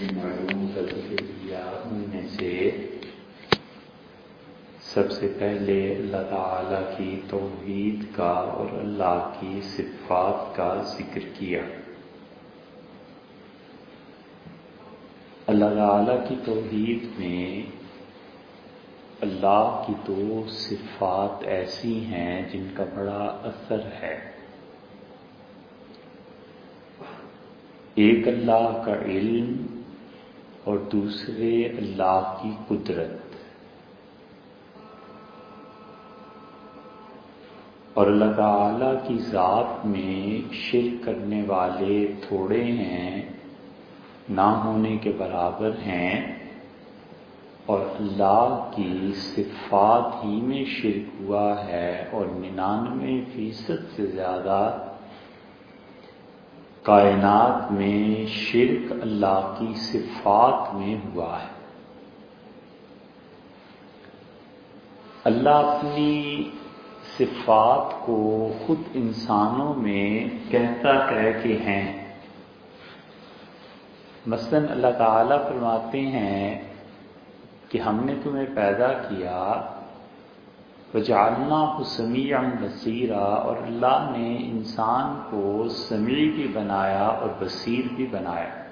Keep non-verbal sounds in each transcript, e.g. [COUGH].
جن علوم کا ذکر ان میں سے سب سے پہلے اللہ تعالی کی توحید کا اور اللہ کی صفات کا ذکر کیا۔ اللہ تعالی کی توحید میں اللہ کی دو صفات ایسی ہیں جن کا بڑا اثر ہے۔ ایک اللہ کا علم اور دوسرے اللہ کی قدرت۔ اور اللہ تعالی کی ذات میں شرک کرنے والے تھوڑے ہیں، نہ ہونے کے برابر ہیں۔ اور اللہ کی صفات ہی میں شرک ہوا ہے اور ننانوے فیصد سے زیادہ کائنات میں شرک اللہ کی صفات میں ہوا ہے۔ اللہ اپنی صفات کو خود انسانوں میں کہتا ہے کہ ہیں۔ مثلا اللہ تعالیٰ فرماتے ہیں کہ ہم نے تمہیں پیدا کیا وجالنا کو سمیع بصیرہ اور اللہ نے انسان کو سمیع بھی بنایا اور بصیر بھی بنایا۔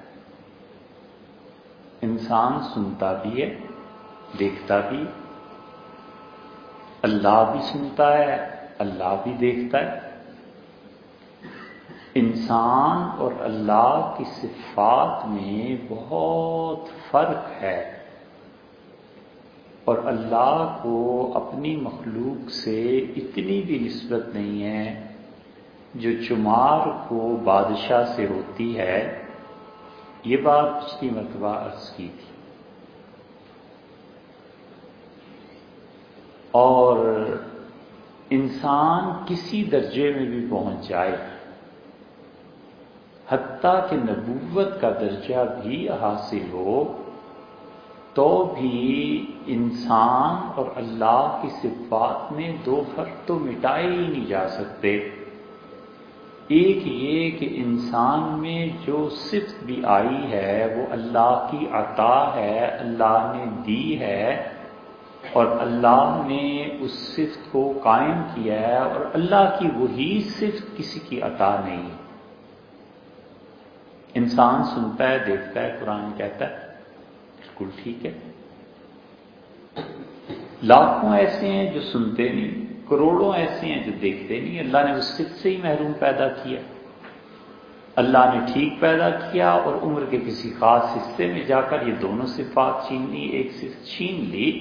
انسان سنتا بھی ہے، دیکھتا بھی اللہ بھی سنتا ہے، اللہ بھی دیکھتا ہے۔ انسان اور اللہ کی صفات میں بہت فرق ہے۔ اور اللہ کو اپنی مخلوق سے اتنی بھی نسبت نہیں ہے جو چمار کو بادشاہ سے ہوتی ہے۔ یہ بات پچھلی مرتبہ عرض کی تھی۔ اور انسان کسی درجے میں بھی پہنچ جائے، حتیٰ کہ نبوت کا درجہ بھی حاصل ہو تو بھی انسان اور اللہ کی صفات میں دو فرق تو مٹائے ہی نہیں جا سکتے۔ ایک یہ کہ انسان میں جو صفت بھی آئی ہے، وہ اللہ کی عطا ہے، اللہ نے دی ہے اور اللہ نے اس صفت کو قائم کیا ہے اور اللہ کی وہی صفت کسی کی عطا نہیں۔ انسان سنتا ہے، دیکھتا ہے، قرآن کہتا ہے۔ بالکل ٹھیک ہے۔ لاکھوں ایسے ہیں جو سنتے نہیں، کروڑوں ایسے ہیں جو دیکھتے نہیں۔ اللہ نے اس صفت سے ہی محروم پیدا کیا۔ اللہ نے ٹھیک پیدا کیا اور عمر کے کسی خاص حصے میں جا کر یہ دونوں صفات چھین لی، ایک صفت چھین لی۔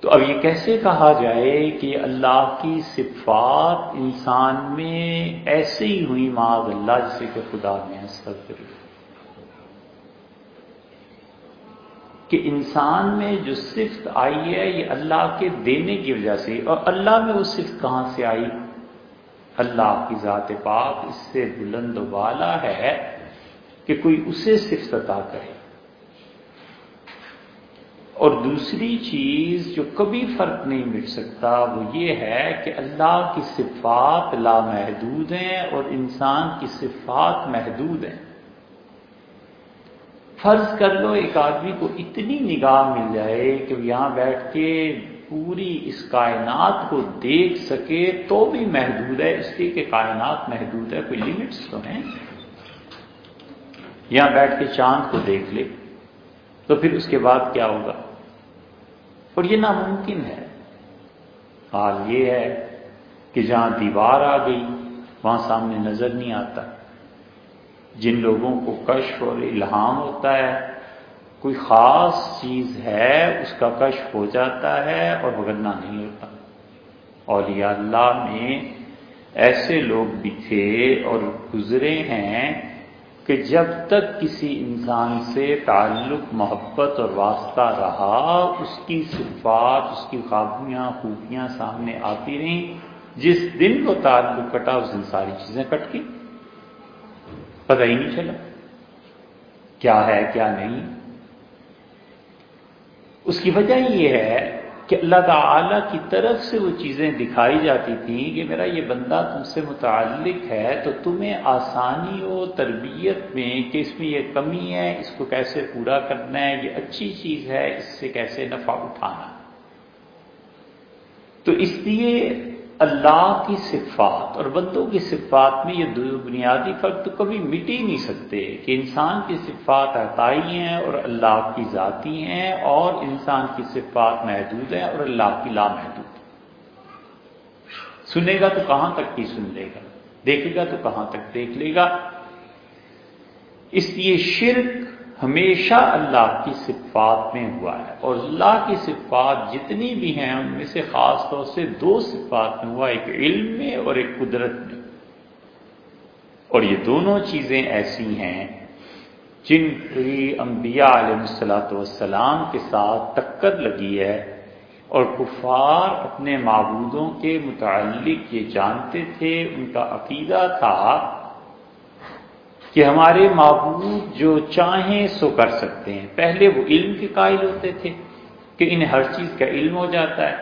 تو اب یہ کیسے کہا جائے کہ اللہ کی صفات انسان میں ایسے ہی ہوئی معاذ اللہ جسے کہ خدا نے استغفر کہ انسان میں جو صفت آئی ہے یہ اللہ کے دینے کی وجہ سے، اور اللہ میں وہ صفت کہاں سے آئی؟ اللہ کی ذات پاک اس سے بلند والا ہے کہ کوئی اسے صفت عطا کرے۔ اور دوسری چیز جو کبھی فرق نہیں مٹ سکتا وہ یہ ہے کہ اللہ کی صفات لامحدود ہیں اور انسان کی صفات محدود ہیں۔ فرض کر لو ایک آدمی کو اتنی نگاہ مل جائے کہ یہاں بیٹھ کے پوری اس کائنات کو دیکھ سکے تو بھی محدود ہے، اس لیے کہ کائنات محدود ہے، کوئی لمٹس تو ہیں۔ یہاں بیٹھ کے چاند کو دیکھ لے، تو پھر اس کے بعد کیا ہوگا؟ اور یہ ناممکن ہے۔ حال یہ ہے کہ جہاں دیوار آ گئی، وہاں سامنے نظر نہیں آتا۔ جن لوگوں کو کشف اور الہام ہوتا ہے، کوئی خاص چیز ہے، اس کا کشف ہو جاتا ہے اور بگڑنا نہیں ہوتا۔ اور اللہ میں ایسے لوگ بھی تھے اور گزرے ہیں کہ جب تک کسی انسان سے تعلق، محبت اور واسطہ رہا، اس کی صفات، اس کی خوابیاں خوبیاں سامنے آتی رہیں، جس دن وہ تعلق کٹا، اس دن ساری چیزیں کٹ گئی پتہ ہی نہیں چلا۔ کیا ہے، کیا نہیں۔ اس کی وجہ یہ ہے کہ اللہ تعالی کی طرف سے وہ چیزیں دکھائی جاتی تھیں کہ میرا یہ بندہ تم سے متعلق ہے تو تمہیں آسانی ہو تربیت میں کہ اس میں یہ کمی ہے، اس کو کیسے پورا کرنا ہے، یہ اچھی چیز ہے، اس سے کیسے نفع اٹھانا۔ تو اس لیے اللہ کی صفات، اور بندوں کی صفات میں یہ دو بنیادی فرق تو کبھی مٹ ہی نہیں سکتے کہ انسان کی صفات عطائی ہیں اور اللہ کی ذاتی ہیں اور انسان کی صفات محدود ہیں اور اللہ کی لامحدود سنے گا تو کہاں تک کی سن لے گا؟ دیکھے گا تو کہاں تک دیکھ لے گا؟ اس لیے شرک ہمیشہ اللہ کی صفات میں ہوا ہے۔ اور اللہ کی صفات جتنی بھی ہیں، ان میں سے خاص طور سے دو صفات میں ہوا، ایک علم میں اور ایک قدرت میں۔ اور یہ دونوں چیزیں ایسی ہیں جن کی انبیاء علیہ السلاۃ والسلام کے ساتھ ٹکر لگی ہے۔ اور کفار اپنے معبودوں کے متعلق یہ جانتے تھے، ان کا عقیدہ تھا کہ ہمارے معبود جو چاہیں سو کر سکتے ہیں۔ پہلے وہ علم کے قائل ہوتے تھے کہ انہیں ہر چیز کا علم ہو جاتا ہے۔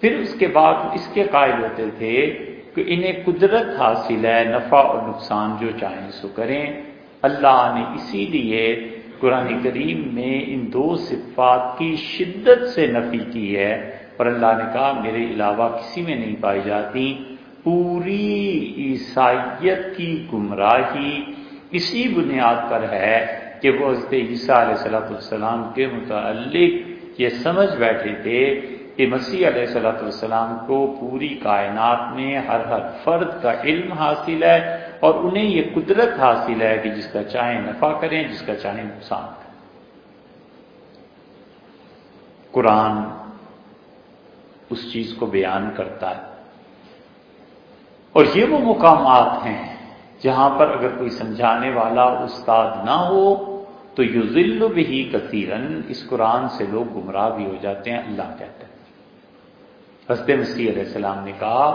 پھر اس کے بعد اس کے قائل ہوتے تھے کہ انہیں قدرت حاصل ہے، نفع اور نقصان جو چاہیں سو کریں۔ اللہ نے اسی لیے قرآن کریم میں ان دو صفات کی شدت سے نفی کی ہے۔ اور اللہ نے کہا، میرے علاوہ کسی میں نہیں پائی جاتی۔ پوری عیسائیت کی گمراہی اسی بنیاد پر ہے کہ وہ حضرت عیسیٰ علیہ صلاۃ والسلام کے متعلق یہ سمجھ بیٹھے تھے کہ مسیح علیہ صلاۃ کو پوری کائنات میں ہر ہر فرد کا علم حاصل ہے اور انہیں یہ قدرت حاصل ہے کہ جس کا چاہے نفع کریں، جس کا چاہے نقصان کریں۔ قرآن اس چیز کو بیان کرتا ہے۔ اور یہ وہ مقامات ہیں جہاں پر اگر کوئی سمجھانے والا استاد نہ ہو تو یو ذل بھی کثیرن اس قرآن سے لوگ گمراہ بھی ہو جاتے ہیں، اللہ کہتے ہیں حضرت مسیح علیہ السلام نے کہا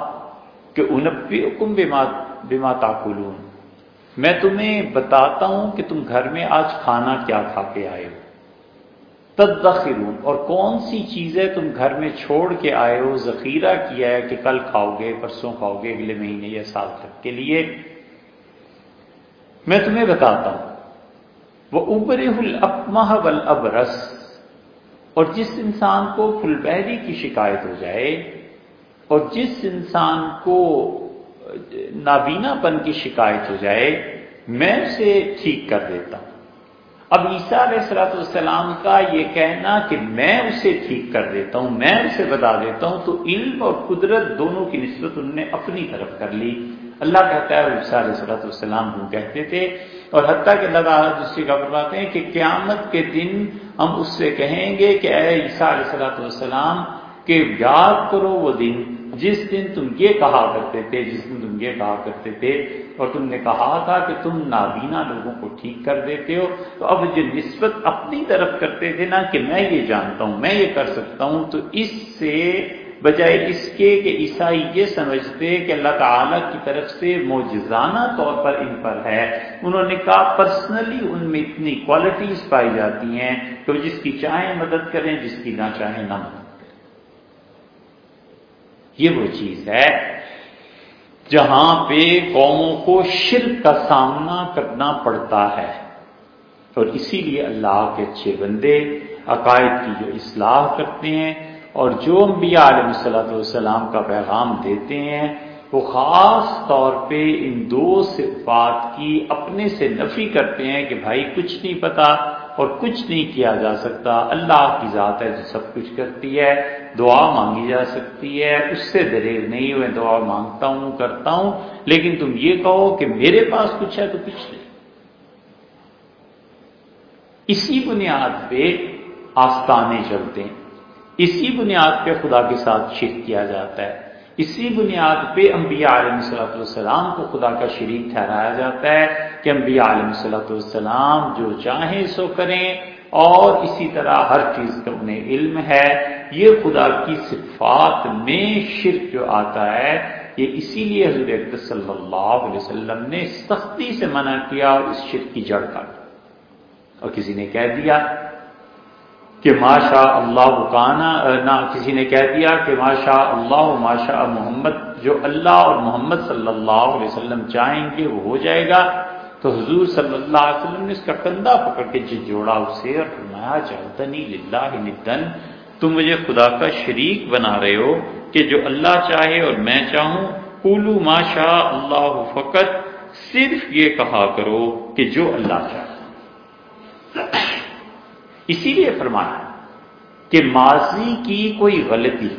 کہ انبی حکم بما تاکلون۔ میں تمہیں بتاتا ہوں کہ تم گھر میں آج کھانا کیا کھا کے آئے ہو۔ تدخرون، اور کون سی چیزیں تم گھر میں چھوڑ کے آئے ہو؟ ذخیرہ کیا ہے کہ کل کھاؤ گے، پرسوں کھاؤ گے، اگلے مہینے یا سال تک کے لیے؟ میں تمہیں بتاتا ہوں۔ وہ اوبر الکمہ ابرس اور جس انسان کو فل کی شکایت ہو جائے، اور جس انسان کو نابینا پن کی شکایت ہو جائے، میں اسے ٹھیک کر دیتا ہوں۔ اب عیسیٰ علیہ السلاۃ والسلام کا یہ کہنا کہ میں اسے ٹھیک کر دیتا ہوں، میں اسے بتا دیتا ہوں، تو علم اور قدرت دونوں کی نسبت انہوں نے اپنی طرف کر لی۔ اللہ کہتا ہے عیسیٰ علیہ صلاحت والسلام ہم کہتے تھے اور حتیٰ کہ اللہ تعالیٰ دوسری کا فرماتے ہیں کہ قیامت کے دن ہم اس سے کہیں گے کہ اے عیسیٰ علیہ صلاحت والسلام کہ یاد کرو وہ دن جس دن تم یہ کہا کرتے تھے، جس دن تم یہ کہا کرتے تھے اور تم نے کہا تھا کہ تم نابینا لوگوں کو ٹھیک کر دیتے ہو، تو اب جو نسبت اپنی طرف کرتے تھے نا کہ میں یہ جانتا ہوں، میں یہ کر سکتا ہوں، تو اس سے بجائے اس کے کہ عیسائی یہ سمجھتے کہ اللہ تعالیٰ کی طرف سے موجزانہ طور پر ان پر ہے۔ انہوں نے کہا پرسنلی ان میں اتنی کوالٹیز پائی جاتی ہیں کہ وہ جس کی چاہیں مدد کریں، جس کی نہ چاہیں نہ مدد کریں۔ یہ وہ چیز ہے جہاں پہ قوموں کو شرک کا سامنا کرنا پڑتا ہے۔ اور اسی لیے اللہ کے اچھے بندے عقائد کی جو اصلاح کرتے ہیں اور جو انبیاء علیہ صلاحت والسلام کا پیغام دیتے ہیں، وہ خاص طور پہ ان دو صفات کی اپنے سے نفی کرتے ہیں کہ بھائی کچھ نہیں پتا اور کچھ نہیں کیا جا سکتا، اللہ کی ذات ہے جو سب کچھ کرتی ہے، دعا مانگی جا سکتی ہے، اس سے دریل نہیں ہوئے دعا مانگتا ہوں، کرتا ہوں، لیکن تم یہ کہو کہ میرے پاس کچھ ہے تو کچھ نہیں۔ اسی بنیاد پہ آستانے چلتے ہیں۔ اسی بنیاد پہ خدا کے ساتھ شرک کیا جاتا ہے۔ اسی بنیاد پہ انبیاء علیہ صلاحت والسلام کو خدا کا شریک ٹھہرایا جاتا ہے کہ انبیاء علیہ صلاحت والسلام جو چاہیں سو کریں۔ اور اسی طرح ہر چیز کا انہیں علم ہے۔ یہ خدا کی صفات میں شرک جو آتا ہے، یہ اسی لیے حضرت صلی اللہ علیہ وسلم نے سختی سے منع کیا اور اس شرک کی جڑ کا اور کسی نے کہہ دیا کہ ماشا اللہ بکانا نہ کسی نے کہہ دیا کہ ماشا اللہ ماشا محمد، جو اللہ اور محمد صلی اللہ علیہ وسلم چاہیں گے وہ ہو جائے گا۔ تو حضور صلی اللہ علیہ وسلم نے اس کا کندھا پکڑ کے جی جوڑا اسے اور فرمایا جلدنی للہ ندن تم مجھے خدا کا شریک بنا رہے ہو کہ جو اللہ چاہے اور میں چاہوں۔ قولو ما شاء اللہ فقط صرف یہ کہا کرو کہ جو اللہ چاہے۔ اسی لیے فرمایا کہ ماضی کی کوئی غلطی،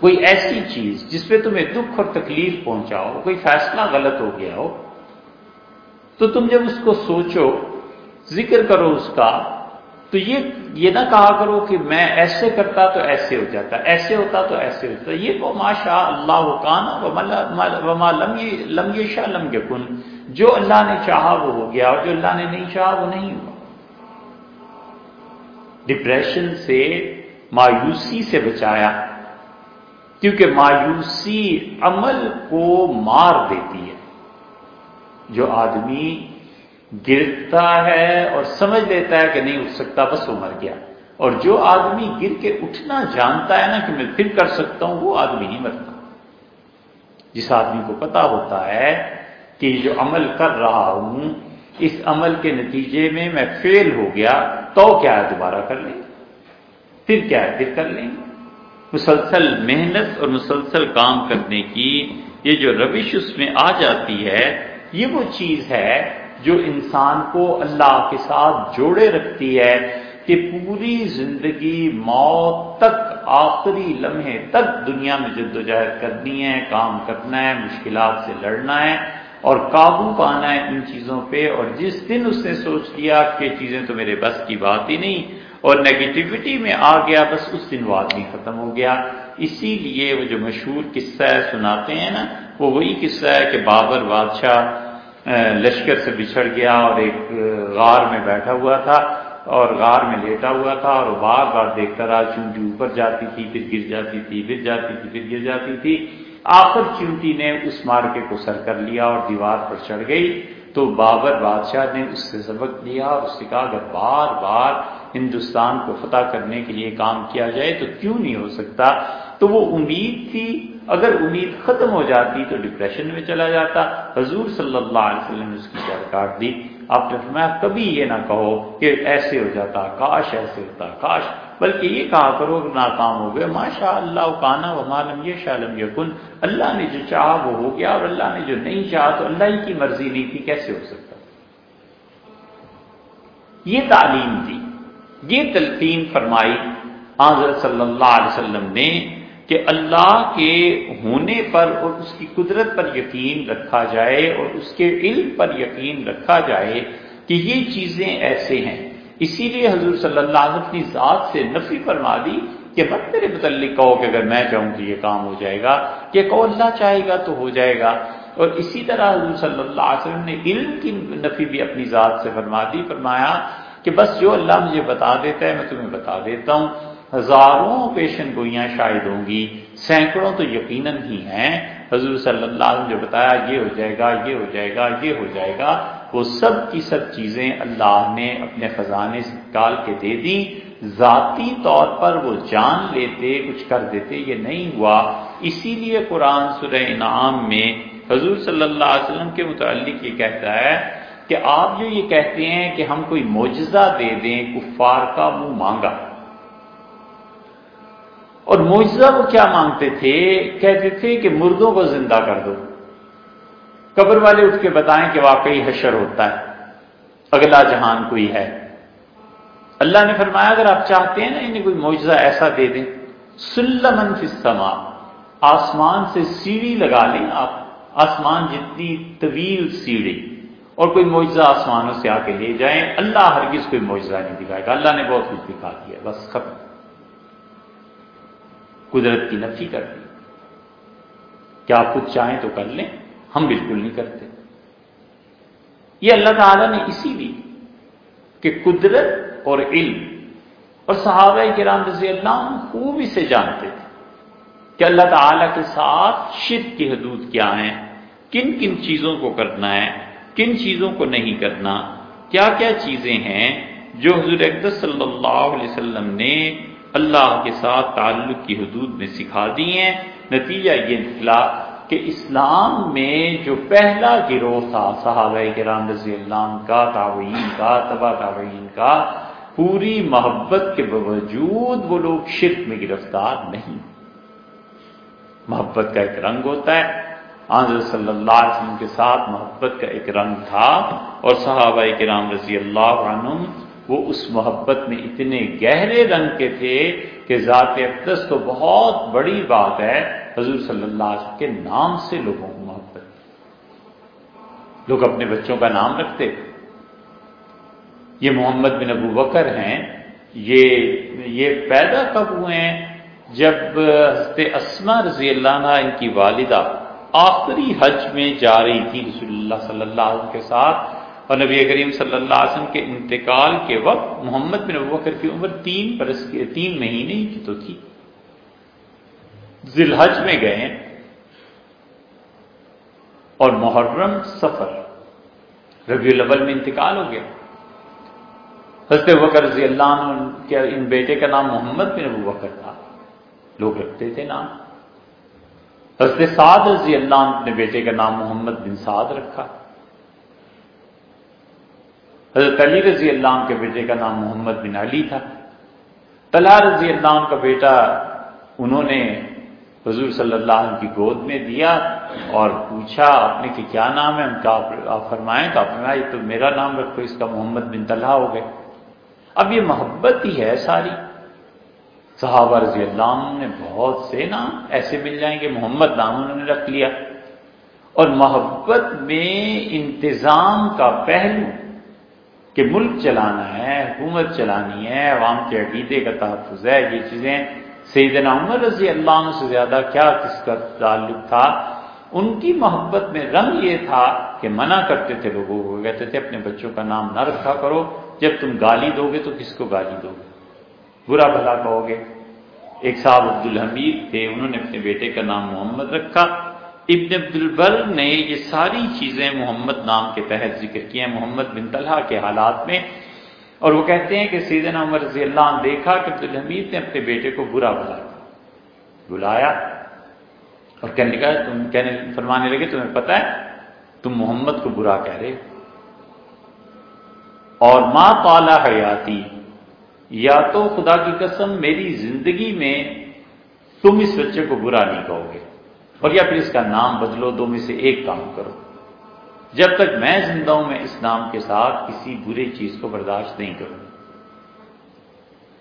کوئی ایسی چیز جس پہ تمہیں دکھ اور تکلیف پہنچاؤ، کوئی فیصلہ غلط ہو گیا ہو، تو تم جب اس کو سوچو، ذکر کرو اس کا، تو یہ یہ نہ کہا کرو کہ میں ایسے کرتا تو ایسے ہو جاتا، ایسے ہوتا تو ایسے ہو جاتا۔ یہ وہ ماشا اللہ کان لم شاہ لم کن جو اللہ نے چاہا وہ ہو گیا، اور جو اللہ نے نہیں چاہا وہ نہیں ہوا۔ ڈپریشن سے، مایوسی سے بچایا۔ کیونکہ مایوسی عمل کو مار دیتی ہے۔ جو آدمی گرتا ہے اور سمجھ لیتا ہے کہ نہیں اٹھ سکتا، بس وہ مر گیا۔ اور جو آدمی گر کے اٹھنا جانتا ہے نا کہ میں پھر کر سکتا ہوں، وہ آدمی نہیں مرتا۔ جس آدمی کو پتا ہوتا ہے کہ جو عمل کر رہا ہوں اس عمل کے نتیجے میں میں فیل ہو گیا، تو کیا ہے دوبارہ کر لیں؟ پھر کیا ہے پھر کر لیں؟ مسلسل محنت اور مسلسل کام کرنے کی یہ جو روش اس میں آ جاتی ہے، یہ وہ چیز ہے جو انسان کو اللہ کے ساتھ جوڑے رکھتی ہے کہ پوری زندگی موت تک، آخری لمحے تک دنیا میں جدوجہد کرنی ہے، کام کرنا ہے، مشکلات سے لڑنا ہے۔ اور قابو پانا ہے ان چیزوں پہ، اور جس دن اس نے سوچ لیا کہ چیزیں تو میرے بس کی بات ہی نہیں، اور نیگیٹیوٹی میں آ گیا، بس اس دن وہ آدمی ختم ہو گیا۔ اسی لیے وہ جو مشہور قصہ ہے، سناتے ہیں نا، وہ وہی قصہ ہے کہ بابر بادشاہ لشکر سے بچھڑ گیا اور ایک غار میں بیٹھا ہوا تھا، اور غار میں لیٹا ہوا تھا، اور بار بار دیکھتا رہا چونٹی اوپر جاتی تھی، پھر گر جاتی تھی، پھر جاتی تھی، پھر گر جاتی تھی۔ آخر چونٹی نے اس مارکے کو سر کر لیا اور دیوار پر چڑھ گئی۔ تو بابر بادشاہ نے اس سے سبق لیا اور اس سے کہا، اگر بار بار ہندوستان کو فتح کرنے کے لیے کام کیا جائے تو کیوں نہیں ہو سکتا؟ تو وہ امید تھی۔ اگر امید ختم ہو جاتی تو ڈپریشن میں چلا جاتا۔ حضور صلی اللہ علیہ وسلم نے اس کی جڑ کاٹ دی۔ آپ نے فرمایا، کبھی یہ نہ کہو کہ ایسے ہو جاتا، کاش ایسے ہوتا، کاش بلکہ یہ کہا کرو کہ ناکام ہو گئے ماشاء اللہ کانا و مالم یہ شالم یقن اللہ نے جو چاہا وہ ہو گیا اور اللہ نے جو نہیں چاہا تو اللہ ہی کی مرضی نہیں تھی، کیسے ہو سکتا؟ یہ تعلیم دی، یہ تلقین فرمائی۔ حضرت صلی اللہ علیہ وسلم نے کہ اللہ کے ہونے پر اور اس کی قدرت پر یقین رکھا جائے اور اس کے علم پر یقین رکھا جائے کہ یہ چیزیں ایسے ہیں۔ اسی لیے حضور صلی اللہ علیہ وسلم اپنی ذات سے نفی فرما دی کہ مت میرے متعلق کہو کہ اگر میں چاہوں کہ یہ کام ہو جائے گا، کہ کہو اللہ چاہے گا تو ہو جائے گا۔ اور اسی طرح حضور صلی اللہ علیہ وسلم نے علم کی نفی بھی اپنی ذات سے فرما دی، فرمایا کہ بس جو اللہ مجھے بتا دیتا ہے، میں تمہیں بتا دیتا ہوں۔ ہزاروں پیشن گوئیاں شاید ہوں گی، سینکڑوں تو یقیناً ہی ہیں۔ حضور صلی اللہ علیہ وسلم جو بتایا، یہ ہو جائے گا، یہ ہو جائے گا، یہ ہو جائے گا۔ وہ سب کی سب چیزیں اللہ نے اپنے خزانے سے نکال کے دے دی ذاتی طور پر وہ جان لیتے، کچھ کر دیتے، یہ نہیں ہوا۔ اسی لیے قرآن سورہ انعام میں حضور صلی اللہ علیہ وسلم کے متعلق یہ کہتا ہے کہ آپ جو یہ کہتے ہیں کہ ہم کوئی معجزہ دے دیں، کفار کا منہ مانگا۔ اور معجزہ وہ کیا مانگتے تھے؟ کہتے تھے کہ مردوں کو زندہ کر دو۔ قبر والے اٹھ کے بتائیں کہ واقعی حشر ہوتا ہے، اگلا جہان کوئی ہے۔ اللہ نے فرمایا، اگر آپ چاہتے ہیں نا انہیں کوئی معجزہ ایسا دے دیں، سلمن فی السماء، آسمان سے سیڑھی لگا لیں آپ۔ آسمان جتنی طویل سیڑھی، اور کوئی معجزہ آسمانوں سے آ کے لے جائیں، اللہ ہرگز کوئی معجزہ نہیں دکھائے گا۔ اللہ نے بہت کچھ دکھا دیا، بس ختم۔ قدرت کی نفی کر دی۔ کیا آپ کچھ چاہیں تو کر لیں۔ ہم بالکل نہیں کرتے۔ یہ اللہ تعالیٰ نے اسی لیے کہ قدرت اور علم، اور صحابہ کرام رضی اللہ خوب اسے جانتے تھے کہ اللہ تعالیٰ کے ساتھ شد کی حدود کیا ہیں، کن کن چیزوں کو کرنا ہے، کن چیزوں کو نہیں کرنا، کیا کیا چیزیں ہیں جو حضور اقدس صلی اللہ علیہ وسلم نے اللہ کے ساتھ تعلق کی حدود میں سکھا دی ہیں۔ نتیجہ یہ نکلا کہ اسلام میں جو پہلا گروہ تھا، صحابہ کرام رضی اللہ عنہ کا تعوین کا تبا تعوین کا، پوری محبت کے باوجود وہ لوگ شرک میں گرفتار نہیں۔ محبت کا ایک رنگ ہوتا ہے۔ آنظر صلی اللہ علیہ وسلم کے ساتھ محبت کا ایک رنگ تھا اور صحابہ کرام رضی اللہ عنہ وہ اس محبت میں اتنے گہرے رنگ کے تھے کہ ذات اقدس تو بہت بڑی بات ہے۔ حضور صلی اللہ علیہ وسلم کے نام سے لوگوں کو محبت۔ لوگ اپنے بچوں کا نام رکھتے۔ یہ محمد بن ابو بکر ہیں۔ یہ یہ پیدا کب ہوئے ہیں؟ جب حضرت اسما رضی اللہ عنہ، ان کی والدہ آخری حج میں جا رہی تھی رسول اللہ صلی اللہ علیہ وسلم کے ساتھ۔ اور نبی کریم صلی اللہ علیہ وسلم کے انتقال کے وقت محمد بن ابو بکر کی عمر تین برس کی تین مہینے کی تو تھی۔ ذلحج میں گئے اور محرم سفر ربیع الاول میں انتقال ہو گیا۔ حضرت بکر رضی اللہ عنہ کے ان بیٹے کا نام محمد بن ابو بکر تھا۔ لوگ رکھتے تھے نام۔ حضرت سعد رضی اللہ عنہ نے بیٹے کا نام محمد بن سعد رکھا۔ حضرت علی رضی اللہ عنہ کے بیٹے کا نام محمد بن علی تھا۔ طلحہ رضی اللہ عنہ کا بیٹا انہوں نے حضور صلی اللہ علیہ وسلم کی گود میں دیا اور پوچھا، آپ نے کہ کیا نام ہے؟ ان کا آپ فرمائیں تو آپ فرمایا یہ تو میرا نام رکھو، اس کا محمد بن طلحہ ہو گئے۔ اب یہ محبت ہی ہے ساری۔ صحابہ رضی اللہ عنہ نے بہت سے نام ایسے مل جائیں گے محمد نام انہوں نے رکھ لیا۔ اور محبت میں انتظام کا پہلو کہ ملک چلانا ہے، حکومت چلانی ہے، عوام کے عقیدے کا تحفظ ہے، یہ چیزیں سیدنا عمر رضی اللہ عنہ سے زیادہ کیا کس کا تعلق تھا؟ ان کی محبت میں رنگ یہ تھا کہ منع کرتے تھے لوگوں کو، کہتے تھے اپنے بچوں کا نام نہ رکھا کرو، جب تم گالی دو گے تو کس کو گالی دو گے؟ برا بھلا کہو گے۔ ایک صاحب عبد الحمید تھے، انہوں نے اپنے بیٹے کا نام محمد رکھا۔ ابن عبد البر نے یہ ساری چیزیں محمد نام کے تحت ذکر کی ہیں۔ محمد بن طلحہ کے حالات میں اور وہ کہتے ہیں کہ سیدنا عمر رضی اللہ عنہ دیکھا کہ عبد الحمید نے اپنے بیٹے کو برا بلا بلایا۔ اور کہنے لگا تم کہنے فرمانے لگے، تمہیں پتا ہے، تم محمد کو برا کہہ رہے اور ماں پالا حیاتی، یا تو خدا کی قسم میری زندگی میں تم اس بچے کو برا نہیں کہو گے، اور یا پھر اس کا نام بدلو، دو میں سے ایک کام کرو۔ جب تک میں زندہ ہوں، میں اس نام کے ساتھ کسی برے چیز کو برداشت نہیں کروں۔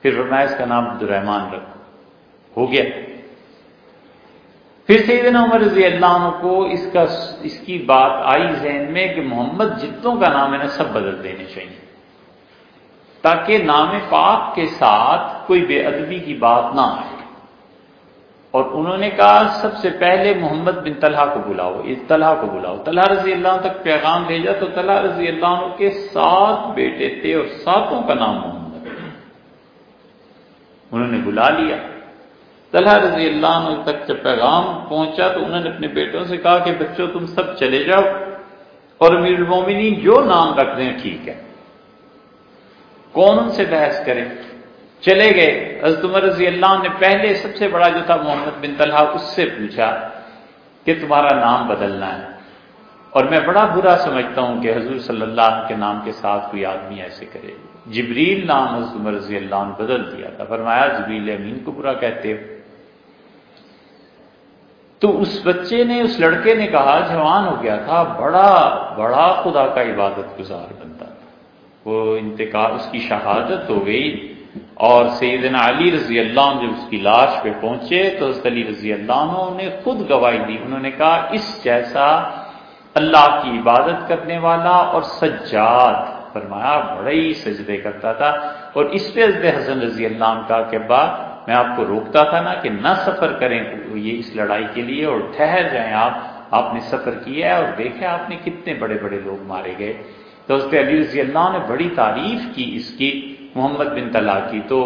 پھر میں اس کا نام عبد الرحمان رکھوں ہو گیا۔ پھر سیدنا عمر رضی اللہ عنہ کو اس کا، اس کی بات آئی ذہن میں کہ محمد جتوں کا نام ہے نا، سب بدل دینے چاہیے۔ تاکہ نام پاک کے ساتھ کوئی بے ادبی کی بات نہ آئے۔ اور انہوں نے کہا، سب سے پہلے محمد بن طلحہ کو بلاؤ اس طلحہ کو بلاؤ۔ طلحہ رضی اللہ عنہ تک پیغام بھیجا تو طلحہ رضی اللہ عنہ کے سات بیٹے تھے اور ساتوں کا نام محمد۔ انہوں نے بلا لیا۔ طلحہ رضی اللہ عنہ تک جب پیغام پہنچا تو انہوں نے اپنے بیٹوں سے کہا کہ بچوں، تم سب چلے جاؤ اور امیر المومنین جو نام رکھ دیں ٹھیک ہے۔ کون ان سے بحث کرے؟ چلے گئے۔ حضرت عمر رضی اللہ عنہ نے پہلے سب سے بڑا جو تھا محمد بن طلحہ، اس سے پوچھا کہ تمہارا نام بدلنا ہے۔ اور میں بڑا برا سمجھتا ہوں کہ حضور صلی اللہ عنہ کے نام کے ساتھ کوئی آدمی ایسے کرے۔ جبریل نام حضرت عمر رضی اللہ عنہ بدل دیا تھا۔ فرمایا، جبریل امین کو برا کہتے ہو۔ تو اس بچے نے، اس لڑکے نے کہا، جوان ہو گیا تھا، بڑا بڑا خدا کا عبادت گزار بنتا تھا۔ وہ انتقال اس کی شہادت ہو گئی۔ اور سیدنا علی رضی اللہ عنہ جب اس کی لاش پہ پہنچے تو حضرت علی رضی اللہ عنہ نے خود گواہی دی۔ انہوں نے کہا، اس جیسا اللہ کی عبادت کرنے والا اور سجاد فرمایا بڑے ہی سجدے کرتا تھا۔ اور اس پہ حضرت حسن رضی اللہ عنہ کا کہ بعد میں آپ کو روکتا تھا نا کہ نہ سفر کریں یہ اس لڑائی کے لیے اور ٹھہر جائیں آپ۔ آپ نے سفر کیا ہے اور دیکھا آپ نے کتنے بڑے بڑے لوگ مارے گئے۔ تو حضرت علی رضی اللہ نے بڑی تعریف کی اس کی۔ محمد بن طلح کی۔ تو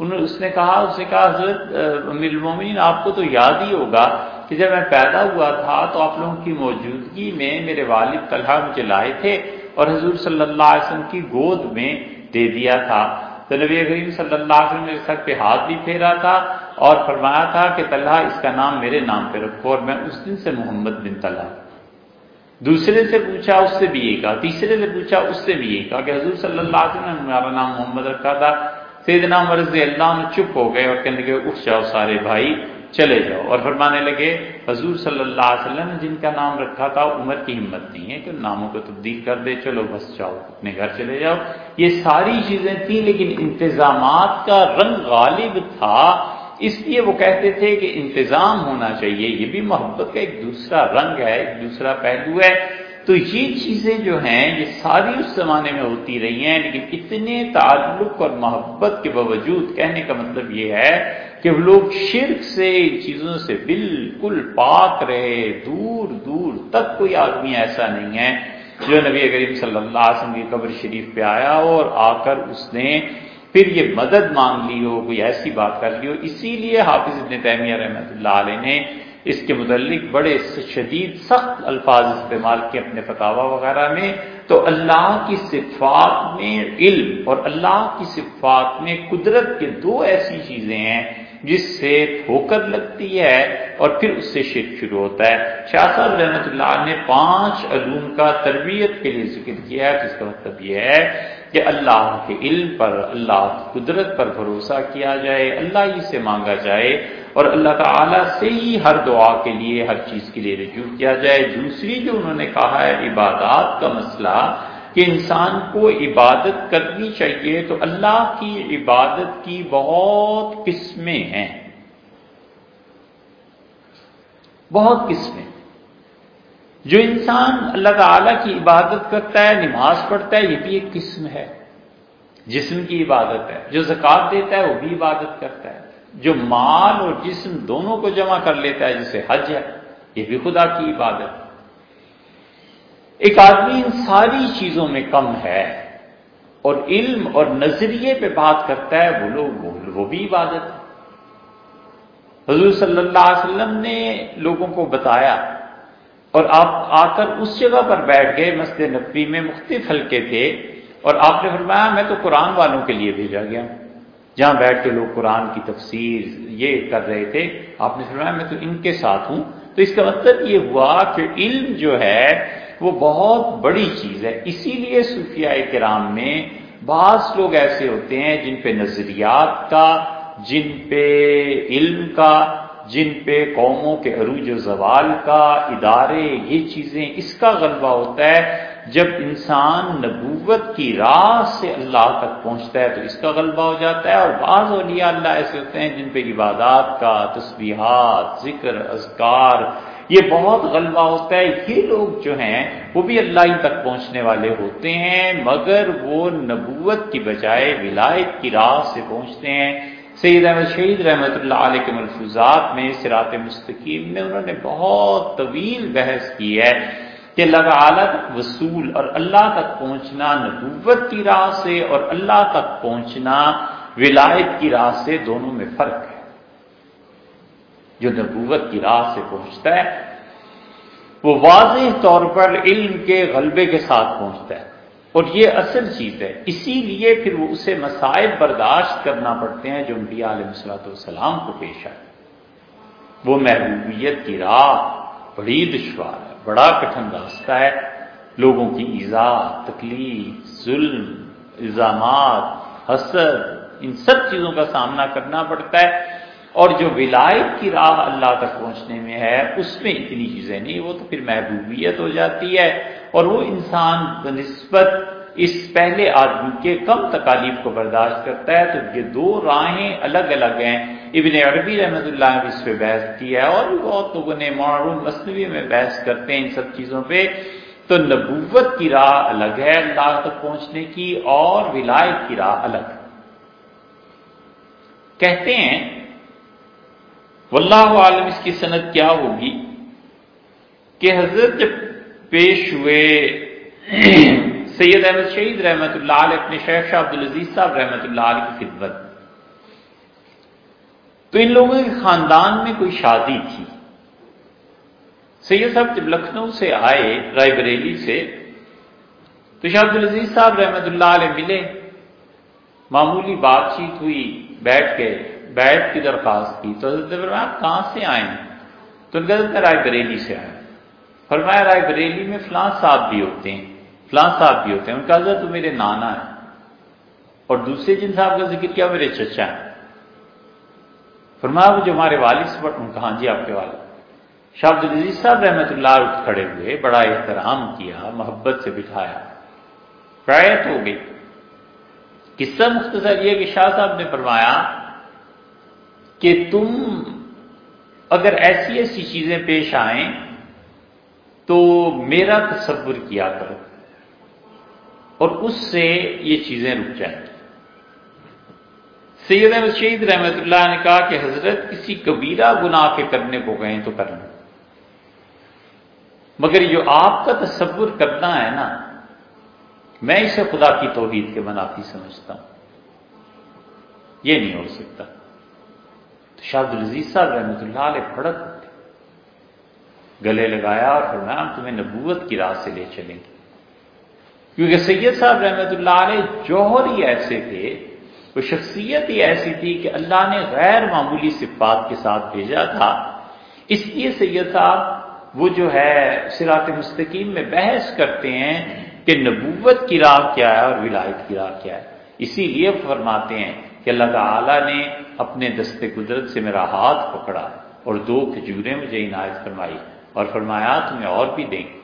اس نے کہا اس نے کہا، حضرت امیر المومنین، آپ کو تو یاد ہی ہوگا کہ جب میں پیدا ہوا تھا تو آپ لوگوں کی موجودگی میں میرے والد طلحہ مجھے لائے تھے اور حضور صلی اللہ علیہ وسلم کی گود میں دے دیا تھا۔ تو نبی کریم صلی اللہ علیہ وسلم نے سر پہ ہاتھ بھی پھیرا تھا اور فرمایا تھا کہ طلحہ اس کا نام میرے نام پہ رکھو اور میں اس دن سے محمد بن طلحہ دوسرے سے پوچھا، اس سے بھی یہ کہا۔ تیسرے سے پوچھا، اس سے بھی یہ کہا کہ حضور صلی اللہ علیہ وسلم نے ہمارا نام محمد رکھا تھا۔ سیدنا رضی اللہ عنہ چپ ہو گئے اور کہنے لگے، اٹھ جاؤ سارے بھائی، چلے جاؤ۔ اور فرمانے لگے، حضور صلی اللہ علیہ وسلم نے جن کا نام رکھا تھا، عمر کی ہمت نہیں ہے کہ ناموں کو تبدیل کر دے، چلو بس جاؤ، اپنے گھر چلے جاؤ۔ یہ ساری چیزیں تھیں، لیکن انتظامات کا رنگ غالب تھا۔ اس لیے وہ کہتے تھے کہ انتظام ہونا چاہیے، یہ بھی محبت کا ایک دوسرا رنگ ہے، ایک دوسرا پہلو ہے۔ تو یہ چیزیں جو ہیں، یہ ساری اس زمانے میں ہوتی رہی ہیں، لیکن اتنے تعلق اور محبت کے باوجود کہنے کا مطلب یہ ہے کہ وہ لوگ شرک سے ان چیزوں سے بالکل پاک رہے، دور دور تک کوئی آدمی ایسا نہیں ہے۔ جو نبی کریم صلی اللہ علیہ وسلم کی قبر شریف پہ آیا اور آ کر اس نے پھر یہ مدد مانگ لی ہو، کوئی ایسی بات کر لی ہو۔ اسی لیے حافظ ابن تیمیہ رحمۃ اللہ علیہ نے اس کے متعلق بڑے شدید سخت الفاظ استعمال کیے اپنے فتح وغیرہ میں۔ تو اللہ کی صفات میں علم اور اللہ کی صفات میں قدرت کے دو ایسی چیزیں ہیں جس سے ٹھوکر لگتی ہے اور پھر اس سے شرک شروع ہوتا ہے۔ شاہ صاحب رحمت اللہ نے پانچ علوم کا تربیت کے لیے ذکر کیا ہے، جس کا مطلب یہ ہے کہ اللہ کے علم پر، اللہ کی قدرت پر بھروسہ کیا جائے، اللہ ہی سے مانگا جائے اور اللہ تعالیٰ سے ہی ہر دعا کے لیے، ہر چیز کے لیے رجوع کیا جائے۔ دوسری جو انہوں نے کہا ہے، عبادات کا مسئلہ کہ انسان کو عبادت کرنی چاہیے تو اللہ کی عبادت کی بہت قسمیں ہیں۔ بہت قسمیں۔ جو انسان اللہ تعالی کی عبادت کرتا ہے، نماز پڑھتا ہے، یہ بھی ایک قسم ہے۔ جسم کی عبادت ہے، جو زکوٰۃ دیتا ہے، وہ بھی عبادت کرتا ہے۔ جو مال اور جسم دونوں کو جمع کر لیتا ہے، جسے حج ہے، یہ بھی خدا کی عبادت۔ ایک آدمی ان ساری چیزوں میں کم ہے اور علم اور نظریے پہ بات کرتا ہے، وہ لوگ، وہ بھی عبادت ہے۔ حضور صلی اللہ علیہ وسلم نے لوگوں کو بتایا اور آپ آ کر اس جگہ پر بیٹھ گئے، مسجد نبی میں مختلف حلقے تھے، اور آپ نے فرمایا، میں تو قرآن والوں کے لیے بھیجا گیا۔ جہاں بیٹھ کے لوگ قرآن کی تفسیر یہ کر رہے تھے، آپ نے فرمایا، میں تو ان کے ساتھ ہوں۔ تو اس کا مطلب یہ ہوا کہ علم جو ہے، وہ بہت بڑی چیز ہے۔ اسی لیے صوفیاء کرام میں بعض لوگ ایسے ہوتے ہیں جن پہ نظریات کا، جن پہ علم کا جن پہ قوموں کے عروج و زوال کا ادارے یہ چیزیں اس کا غلبہ ہوتا ہے، جب انسان نبوت کی راہ سے اللہ تک پہنچتا ہے تو اس کا غلبہ ہو جاتا ہے اور بعض اولیاء اللہ ایسے ہوتے ہیں جن پہ عبادات کا تسبیحات، ذکر، اذکار، یہ بہت غلبہ ہوتا ہے۔ یہ لوگ جو ہیں، وہ بھی اللہ ہی تک پہنچنے والے ہوتے ہیں، مگر وہ نبوت کی بجائے ولایت کی راہ سے پہنچتے ہیں۔ سید احمد شہید رحمۃ اللہ علیہ کے ملفوظات میں سرات مستقیم میں انہوں نے بہت طویل بحث کی ہے کہ اللہ تعالیٰ تک وصول اور اللہ تک پہنچنا نبوت کی راہ سے اور اللہ تک پہنچنا ولایت کی راہ سے دونوں میں فرق ہے۔ جو نبوت کی راہ سے پہنچتا ہے، وہ واضح طور پر علم کے غلبے کے ساتھ پہنچتا ہے۔ اور یہ اصل چیز ہے۔ اسی لیے پھر وہ اسے مسائل برداشت کرنا پڑتے ہیں جو انبیاء علیہ السلاۃ والسلام کو پیش آئے۔ وہ محبوبیت کی راہ بڑی دشوار ہے، بڑا کٹھن راستہ ہے۔ لوگوں کی ایزا، تکلیف، ظلم، الزامات، حسد، ان سب چیزوں کا سامنا کرنا پڑتا ہے۔ اور جو ولایت کی راہ اللہ تک پہنچنے میں ہے، اس میں اتنی چیزیں نہیں، وہ تو پھر محبوبیت ہو جاتی ہے۔ اور وہ انسان بنسبت اس پہلے آدمی کے کم تکالیف کو برداشت کرتا ہے تو یہ دو راہیں الگ الگ ہیں۔ ابن عربی رحمۃ اللہ نے اس پہ بحث کیا ہے اور بھی بہت لوگوں نے معروم مصنوعی میں بحث کرتے ہیں ان سب چیزوں پہ۔ تو نبوت کی راہ الگ ہے اللہ تک پہنچنے کی اور ولایت کی راہ الگ۔ کہتے ہیں، واللہ عالم اس کی صنعت کیا ہوگی کہ حضرت جب پیش ہوئے [CLEARS THROAT] سید احمد شہید رحمت اللہ علیہ اپنے شیخ شاہ عبد العزیز صاحب رحمت اللہ علیہ کی خدمت۔ تو ان لوگوں کے خاندان میں کوئی شادی تھی۔ سید صاحب جب لکھنؤ سے آئے رائے بریلی سے، تو شاہ عبد العزیز صاحب رحمت اللہ علیہ ملے۔ معمولی بات چیت ہوئی، بیٹھ کے بیٹھ کی درخواست کی۔ تو حضرت آپ کہاں سے آئے؟ تو ان کا رائے بریلی سے آئے۔ فرمایا، رائے بریلی میں فلاں صاحب بھی ہوتے ہیں، فلاں صاحب بھی ہوتے ہیں۔ ان کا حضرت تو میرے نانا ہے۔ اور دوسرے جن صاحب کا ذکر کیا، میرے چچا ہیں۔ فرمایا، وہ جو ہمارے والد سے ان کا ہاں جی آپ کے والد۔ شاہ عبد العزیز صاحب رحمت اللہ اٹھ کھڑے ہوئے، بڑا احترام کیا، محبت سے بٹھایا۔ رعایت ہو گئی۔ قصہ مختصر یہ کہ شاہ صاحب نے فرمایا کہ تم اگر ایسی ایسی چیزیں پیش آئیں تو میرا تصور کیا کرو۔ اور اس سے یہ چیزیں رک جائیں۔ سید احمد شہید رحمت اللہ نے کہا کہ حضرت کسی کبیرہ گناہ کے کرنے کو کہیں تو کرنا مگر جو آپ کا تصور کرنا ہے نا، میں اسے خدا کی توحید کے منافی سمجھتا ہوں۔ یہ نہیں ہو سکتا۔ تو شاہد العزیز صاحب رحمۃ اللہ علیہ پھڑک گلے لگایا اور فرمایا ہم تمہیں نبوت کی راہ سے لے چلیں گے۔ کیونکہ سید صاحب رحمۃ اللہ علیہ جوہر ہی ایسے تھے، وہ شخصیت ہی ایسی تھی کہ اللہ نے غیر معمولی صفات کے ساتھ بھیجا تھا۔ اس لیے سید صاحب وہ جو ہے سرات مستقیم میں بحث کرتے ہیں کہ نبوت کی راہ کیا ہے اور ولایت کی راہ کیا ہے۔ اسی لیے فرماتے ہیں کہ اللہ تعالی نے اپنے دستے قدرت سے میرا ہاتھ پکڑا اور دو کھجوریں مجھے عنایت فرمائی۔ اور فرمایا، تمہیں اور بھی دیں۔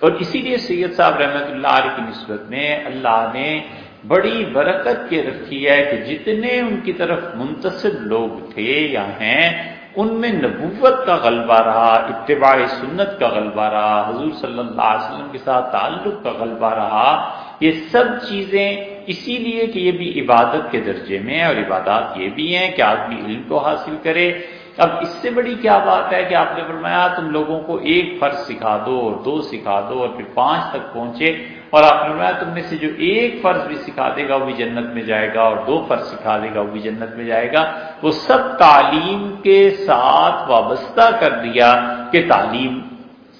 اور اسی لیے سید صاحب رحمت اللہ علیہ کی نسبت میں اللہ نے بڑی برکت کے رکھی ہے کہ جتنے ان کی طرف منتصب لوگ تھے یا ہیں، ان میں نبوت کا غلبہ رہا، اتباع سنت کا غلبہ رہا، حضور صلی اللہ علیہ وسلم کے ساتھ تعلق کا غلبہ رہا، یہ سب چیزیں اسی لیے کہ یہ بھی عبادت کے درجے میں اور عبادات یہ بھی ہیں کہ آدمی علم کو حاصل کرے۔ اب اس سے بڑی کیا بات ہے کہ آپ نے فرمایا تم لوگوں کو ایک فرض سکھا دو اور دو سکھا دو اور پھر پانچ تک پہنچے اور آپ نے فرمایا تم میں سے جو ایک فرض بھی سکھا دے گا وہ بھی جنت میں جائے گا اور دو فرض سکھا دے گا وہ بھی جنت میں جائے گا وہ سب تعلیم کے ساتھ وابستہ کر دیا کہ تعلیم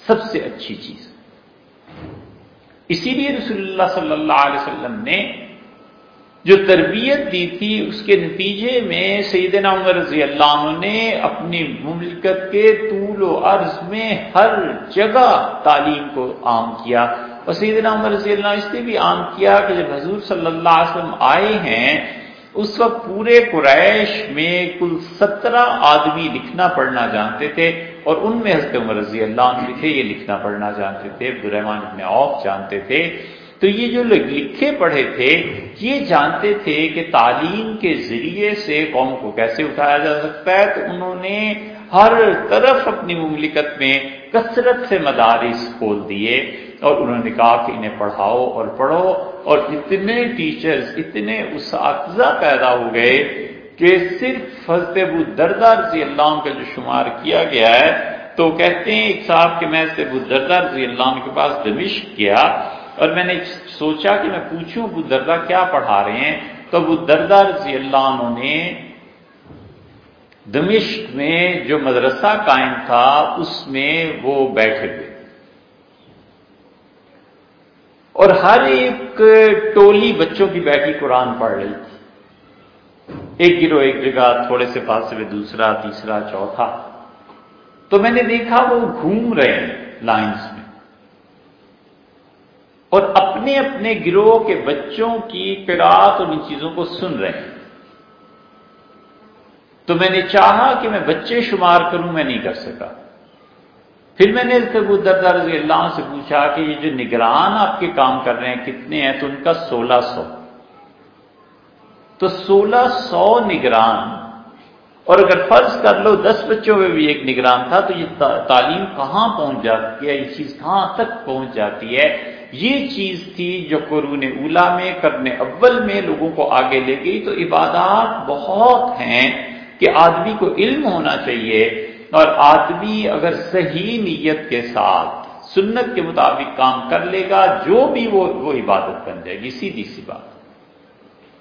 سب سے اچھی چیز اسی لیے رسول اللہ صلی اللہ علیہ وسلم نے جو تربیت دی تھی، اس کے نتیجے میں سیدنا عمر رضی اللہ عنہ نے اپنی مملکت کے طول و عرض میں ہر جگہ تعلیم کو عام کیا۔ اور سیدنا عمر رضی اللہ اس نے بھی عام کیا کہ جب حضور صلی اللہ علیہ وسلم آئے ہیں، اس وقت پورے قریش میں کل سترہ آدمی لکھنا پڑھنا جانتے تھے اور ان میں حضرت عمر رضی اللہ عنہ بھی تھے، یہ لکھنا پڑھنا جانتے تھے عبد الرحمان ابن عوف جانتے تھے۔ تو یہ جو لکھے پڑھے تھے، یہ جانتے تھے کہ تعلیم کے ذریعے سے قوم کو کیسے اٹھایا جا سکتا ہے، تو انہوں نے ہر طرف اپنی مملکت میں کثرت سے مدارس کھول دیے اور انہوں نے کہا کہ انہیں پڑھاؤ اور پڑھو، اور اتنے ٹیچرز اتنے اساتذہ پیدا ہو گئے کہ صرف حضرت ابو دردار رضی اللہ عنہ کا جو شمار کیا گیا ہے، تو کہتے ہیں ایک صاحب کہ میں ابو دردار رضی اللہ عنہ کے پاس دمشق کیا اور میں نے سوچا کہ میں پوچھوں، ابو دردا کیا پڑھا رہے ہیں؟ تو ابو دردا رضی اللہ عنہ نے دمشق میں جو مدرسہ قائم تھا، اس میں وہ بیٹھے ہوئے۔ اور ہر ایک ٹولی بچوں کی بیٹھی قرآن پڑھ رہی تھی۔ ایک گروہ، ایک جگہ، تھوڑے سے فاصلے دوسرا، تیسرا، چوتھا۔ تو میں نے دیکھا وہ گھوم رہے ہیں لائنس اور اپنے اپنے گروہ کے بچوں کی قرآت اور ان چیزوں کو سن رہے ہیں۔ تو میں نے چاہا کہ میں بچے شمار کروں، میں نہیں کر سکا۔ پھر میں نے ابو رضی اللہ سے پوچھا کہ یہ جو نگران آپ کے کام کر رہے ہیں، کتنے ہیں؟ تو ان کا سولہ سو۔ تو سولہ سو نگران، اور اگر فرض کر لو دس بچوں میں بھی ایک نگران تھا، تو یہ تعلیم کہاں پہنچ جاتی ہے؟ یہ چیز کہاں تک پہنچ جاتی ہے؟ یہ چیز تھی جو قرون اولا میں کرنے اول میں لوگوں کو آگے لے گئی۔ تو عبادات بہت ہیں کہ آدمی کو علم ہونا چاہیے اور آدمی اگر صحیح نیت کے ساتھ سنت کے مطابق کام کر لے گا، جو بھی وہ وہ عبادت بن جائے گی۔ سیدھی سی بات۔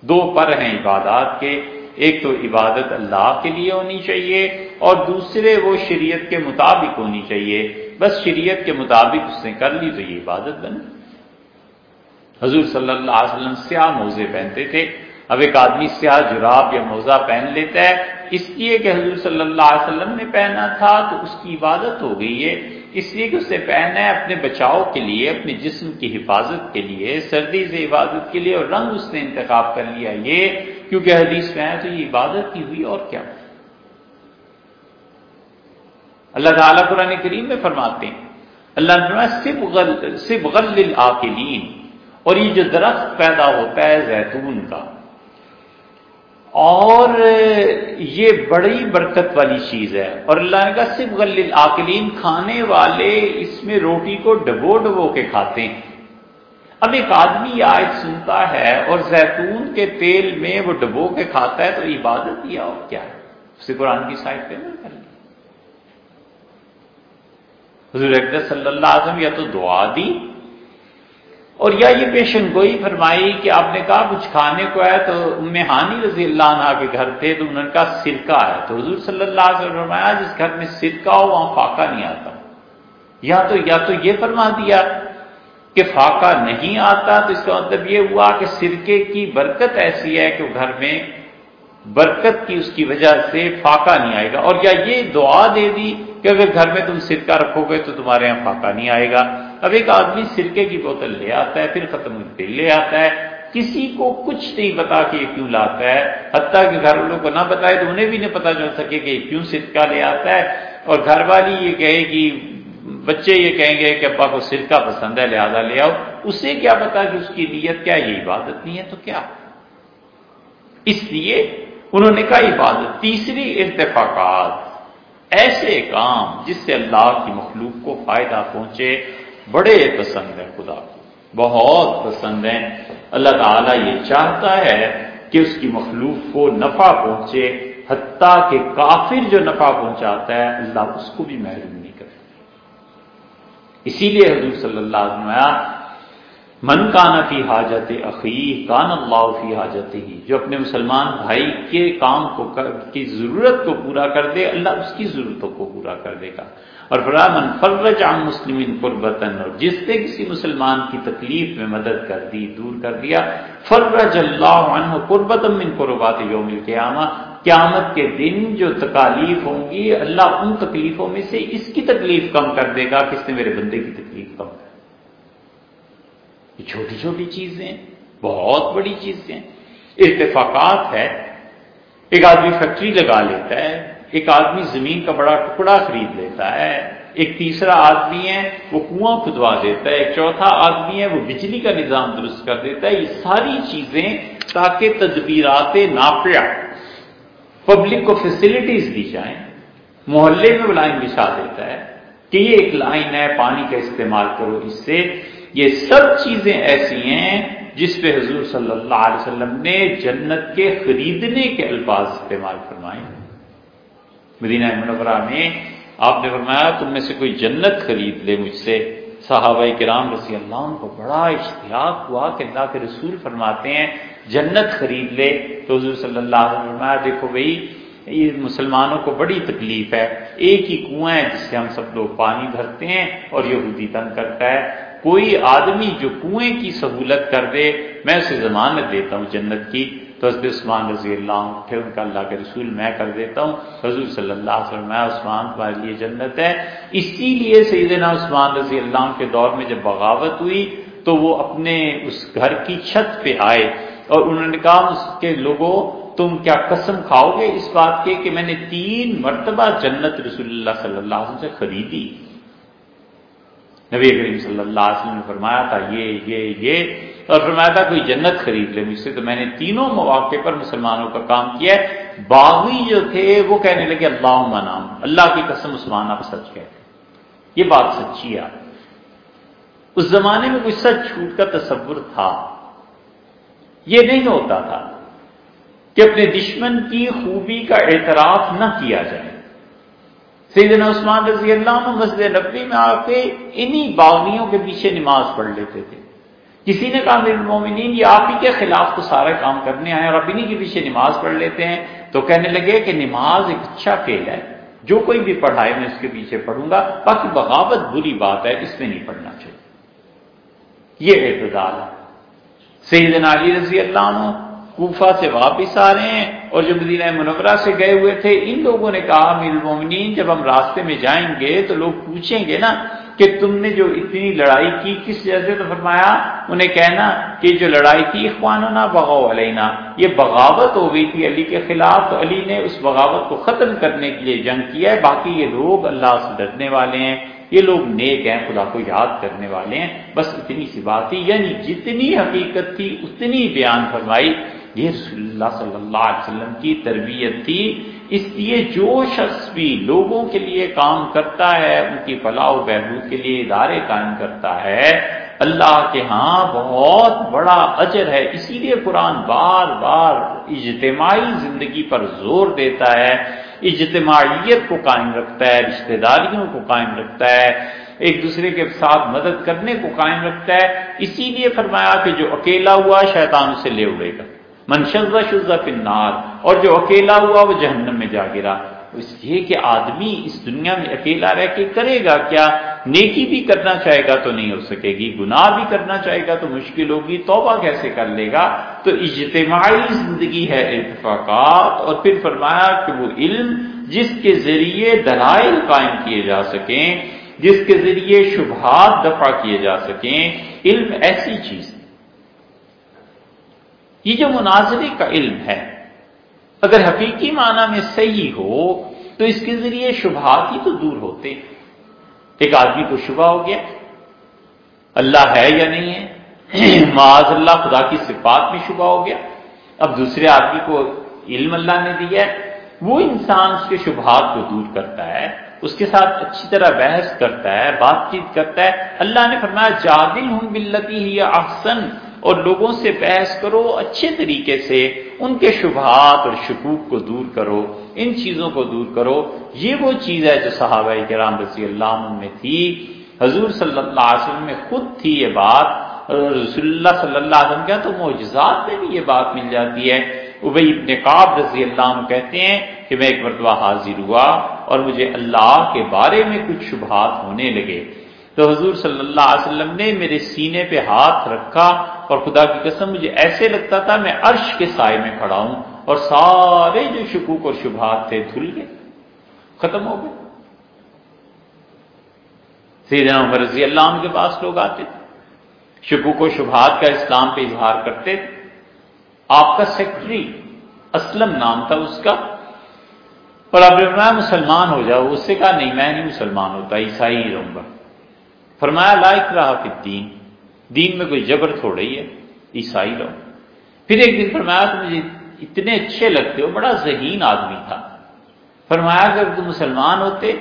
دو پر ہیں عبادات کے۔ ایک تو عبادت اللہ کے لیے ہونی چاہیے اور دوسرے وہ شریعت کے مطابق ہونی چاہیے۔ بس شریعت کے مطابق اس نے کر لی تو یہ عبادت بنے حضور صلی اللہ علیہ وسلم سیاہ موزے پہنتے تھے۔ اب ایک آدمی سیاہ جراب یا موزہ پہن لیتا ہے۔ اس لیے کہ حضور صلی اللہ علیہ وسلم نے پہنا تھا تو اس کی عبادت ہو گئی ہے۔ اس لیے کہ اسے پہننا ہے اپنے بچاؤ کے لیے، اپنے جسم کی حفاظت کے لیے، سردی سے عبادت کے لیے، اور رنگ اس نے انتخاب کر لیا یہ۔ کیونکہ حدیث میں ہے تو یہ عبادت کی ہوئی اور کیا۔ اللہ تعالیٰ قرآن کریم میں فرماتے ہیں، اللہ نے صرف غل اور یہ جو درخت پیدا ہوتا ہے زیتون کا۔ اور یہ بڑی برکت والی چیز ہے۔ اور اللہ نے کہا صرف غل کھانے والے اس میں روٹی کو ڈبو ڈبو کے کھاتے ہیں۔ اب ایک آدمی آج سنتا ہے اور زیتون کے تیل میں وہ ڈبو کے کھاتا ہے تو عبادت یا اور کیا ہے؟ اسے قرآن کی سائڈ پہ نہ کر۔ حضور اقدس صلی اللہ علیہ وسلم یا تو دعا دی اور یا یہ پیشن گوئی فرمائی کہ آپ نے کہا کچھ کھانے کو ہے تو ہانی رضی اللہ عنہ کے گھر تھے تو انہوں نے کہا سرکہ ہے۔ تو حضور صلی اللہ علیہ وسلم فرمایا جس گھر میں سرکہ ہو وہاں فاقہ نہیں آتا۔ یا تو یا تو یہ فرما دیا کہ فاقہ نہیں آتا تو اس کا مطلب یہ ہوا کہ سرکے کی برکت ایسی ہے کہ گھر میں برکت کی اس کی وجہ سے فاقہ نہیں آئے گا۔ اور یا یہ دعا دے دی کہ اگر گھر میں تم سرکہ رکھو گے تو تمہارے یہاں فاقہ نہیں آئے گا۔ اب ایک آدمی سرکے کی بوتل لے آتا ہے، پھر ختم تیل لے آتا ہے۔ کسی کو کچھ نہیں پتا کہ یہ کیوں لاتا ہے، حتیٰ کہ گھر والوں کو نہ بتائے تو انہیں بھی نہیں پتا چل سکے کہ یہ کیوں سرکہ لے آتا ہے۔ اور گھر والی یہ کہے کہ، بچے یہ کہیں گے کہ ابا کو سرکہ پسند ہے، لہذا لے آؤ۔ اسے کیا پتا کہ اس کی نیت کیا یہ عبادت نہیں ہے تو کیا؟ اس لیے انہوں نے کہا عبادت۔ تیسری ارتفاقات ایسے کام جس سے اللہ کی مخلوق کو فائدہ پہنچے بڑے پسند ہیں خدا کو، بہت پسند ہیں۔ اللہ تعالیٰ یہ چاہتا ہے کہ اس کی مخلوق کو نفع پہنچے، حتیٰ کہ کافر جو نفع پہنچاتا ہے، اللہ اس کو بھی محروم نہیں کرے اسی لیے حضور صلی اللہ علیہ وسلم من کانا فی حاجت عقی کان اللہ فی حاجت ہی۔ جو اپنے مسلمان بھائی کے کام کو کی ضرورت کو پورا کر دے، اللہ اس کی ضرورتوں کو پورا کر دے گا۔ اور من فرج عام مسلم قربتن اور جس نے کسی مسلمان کی تکلیف میں مدد کر دی، دور کر دیا، فرج اللہ عنہ قربت من قربات یوم القیامہ، قیامت کے دن جو تکالیف ہوں گی، اللہ ان تکلیفوں میں سے اس کی تکلیف کم کر دے گا کس نے میرے بندے کی تکلیف کم کر یہ چھوٹی چھوٹی چیزیں، بہت بڑی چیزیں۔ اتفاقات ہے، ایک آدمی فیکٹری لگا لیتا ہے ایک آدمی زمین کا بڑا ٹکڑا خرید لیتا ہے، ایک تیسرا آدمی ہے، وہ کنواں کھدوا دیتا ہے، ایک چوتھا آدمی ہے، وہ بجلی کا نظام درست کر دیتا ہے، یہ ساری چیزیں تاکہ تدبیرات ناپیا پبلک کو فیسلٹیز دی جائیں۔ محلے میں وہ لائن بچھا دیتا ہے کہ یہ ایک لائن ہے، پانی کا استعمال کرو اس سے۔ یہ سب چیزیں ایسی ہیں جس پہ حضور صلی اللہ علیہ وسلم نے جنت کے خریدنے کے الفاظ استعمال فرمائے۔ مدینہ منورہ میں آپ نے فرمایا تم میں سے کوئی جنت خرید لے مجھ سے۔ صحابہ کرام رضی اللہ عنہ کو بڑا اشتیاق ہوا کہ اللہ کے رسول فرماتے ہیں، جنت خرید لے۔ تو حضور صلی اللہ علیہ وسلم فرمایا، دیکھو بھائی، یہ مسلمانوں کو بڑی تکلیف ہے۔ ایک ہی کنواں ہے جس سے ہم سب لوگ پانی بھرتے ہیں اور یہودی تنگ کرتا ہے۔ کوئی آدمی جو کنویں کی سہولت کر دے، میں اسے ضمانت دیتا ہوں جنت کی۔ تو حضرت عثمان رضی اللہ عنہ پھر ان کا اللہ کے رسول میں کر دیتا ہوں۔ حضور صلی اللہ علیہ وسلم میں عثمان تمہارے لیے جنت ہے۔ اسی لیے سیدنا عثمان رضی اللہ عنہ کے دور میں جب بغاوت ہوئی تو وہ اپنے اس گھر کی چھت پہ آئے اور انہوں نے کہا اس کے لوگوں، تم کیا قسم کھاؤ گے اس بات کے کہ میں نے تین مرتبہ جنت رسول اللہ صلی اللہ علیہ وسلم سے خریدی۔ نبی کریم صلی اللہ علیہ وسلم نے فرمایا تھا، یہ یہ یہ اور فرمایا تھا، کوئی جنت خرید لے مجھ سے۔ تو میں نے تینوں مواقع پر مسلمانوں کا کام کیا ہے۔ باغی جو تھے، وہ کہنے لگے اللہ نام اللہ کی قسم عثمان، آپ سچ کہتے یہ بات سچی ہے۔ اس زمانے میں کوئی سچ چھوٹ کا تصور تھا۔ یہ نہیں ہوتا تھا کہ اپنے دشمن کی خوبی کا اعتراف نہ کیا جائے۔ سیدنا عثمان رضی اللہ عنہ مسجد نبی میں آ کے انہی باغیوں کے پیچھے نماز پڑھ لیتے تھے۔ کسی نے کہا میرے مومنین یہ آپ ہی کے خلاف تو سارا کام کرنے آئے اور اب انہیں کے پیچھے نماز پڑھ لیتے ہیں۔ تو کہنے لگے کہ نماز ایک اچھا کھیل ہے، جو کوئی بھی پڑھائے میں اس کے پیچھے پڑھوں گا، باقی بغاوت بری بات ہے، اس میں نہیں پڑھنا چاہیے۔ یہ اعتدال ہے۔ سیدنا علی رضی اللہ عنہ کوفہ سے واپس آ رہے ہیں اور جو مدینہ منورہ سے گئے ہوئے تھے، ان لوگوں نے کہا میر المومنین، جب ہم راستے میں جائیں گے تو لوگ پوچھیں گے نا کہ تم نے جو اتنی لڑائی کی کس جیسے تو فرمایا، انہیں کہنا کہ جو لڑائی کی، اخواننا بغاؤ علینا۔ یہ بغاوت ہو گئی تھی علی کے خلاف، تو علی نے اس بغاوت کو ختم کرنے کے لیے جنگ کیا ہے۔ باقی یہ لوگ اللہ سے ڈرنے والے ہیں۔ یہ لوگ نیک ہیں، خدا کو یاد کرنے والے ہیں۔ بس اتنی سی بات تھی یعنی جتنی حقیقت تھی، اتنی بیان فرمائی۔ یہ رسول اللہ صلی اللہ علیہ وسلم کی تربیت تھی۔ اس لیے جو شخص بھی لوگوں کے لیے کام کرتا ہے، ان کی فلاح و بہبود کے لیے ادارے قائم کرتا ہے، اللہ کے ہاں بہت بڑا اجر ہے۔ اسی لیے قرآن بار بار اجتماعی زندگی پر زور دیتا ہے، اجتماعیت کو قائم رکھتا ہے، رشتہ داریوں کو قائم رکھتا ہے، ایک دوسرے کے ساتھ مدد کرنے کو قائم رکھتا ہے۔ اسی لیے فرمایا کہ جو اکیلا ہوا، شیطان اسے لے اڑے گا۔ منشزہ شزہ پنار اور جو اکیلا ہوا وہ جہنم میں جا گرا۔ اس لیے کہ آدمی اس دنیا میں اکیلا رہ کے کرے گا کیا؟ نیکی بھی کرنا چاہے گا تو نہیں ہو سکے گی، گناہ بھی کرنا چاہے گا تو مشکل ہوگی، توبہ کیسے کر لے گا؟ تو اجتماعی زندگی ہے اتفاقات، اور پھر فرمایا کہ وہ علم جس کے ذریعے دلائل قائم کیے جا سکیں، جس کے ذریعے شبہات دفع کیے جا سکیں، علم ایسی چیز یہ جو مناظرے کا علم ہے، اگر حقیقی معنی میں صحیح ہو، تو اس کے ذریعے شبہات ہی تو دور ہوتے ایک آدمی کو شبہ ہو گیا، اللہ ہے یا نہیں ہے؟ [CLEARS THROAT] معاذ اللہ خدا کی صفات میں شبہ ہو گیا۔ اب دوسرے آدمی کو علم اللہ نے دیا ہے۔ وہ انسان اس کے شبہات کو دور کرتا ہے، اس کے ساتھ اچھی طرح بحث کرتا ہے، بات چیت کرتا ہے۔ اللہ نے فرمایا جادل ہوں بلتی ہی احسن۔ اور لوگوں سے بحث کرو، اچھے طریقے سے ان کے شبہات اور شکوک کو دور کرو، ان چیزوں کو دور کرو۔ یہ وہ چیز ہے جو صحابہ کرام رضی اللہ عنہ میں تھی۔ حضور صلی اللہ علیہ وسلم میں خود تھی یہ بات۔ رسول اللہ صلی اللہ علیہ وسلم کیا تو معجزات میں بھی یہ بات مل جاتی ہے۔ ابئی ابن قاب رضی اللہ عنہ کہتے ہیں کہ میں ایک مرتبہ حاضر ہوا اور مجھے اللہ کے بارے میں کچھ شبہات ہونے لگے۔ تو حضور صلی اللہ علیہ وسلم نے میرے سینے پہ ہاتھ رکھا اور خدا کی قسم مجھے ایسے لگتا تھا میں عرش کے سائے میں کھڑا ہوں اور سارے جو شکوک اور شبہات تھے دھل گئے، ختم ہو گئے۔ سیدنا عمر رضی اللہ عنہ کے پاس لوگ آتے تھے، شکوک و شبہات کا اسلام پہ اظہار کرتے تھے۔ آپ کا سیکٹری اسلم نام تھا اس کا اور اب میں مسلمان ہو جاؤ اس سے کہا نہیں، میں نہیں مسلمان ہوتا، عیسائی رہوں گا فرمایا لائق رہا پھر دین دین میں کوئی جبر تھوڑی ہے، عیسائی لو پھر ایک دن فرمایا تو مجھے اتنے اچھے لگتے ہو، بڑا ذہین آدمی تھا۔ فرمایا، اگر تم مسلمان ہوتے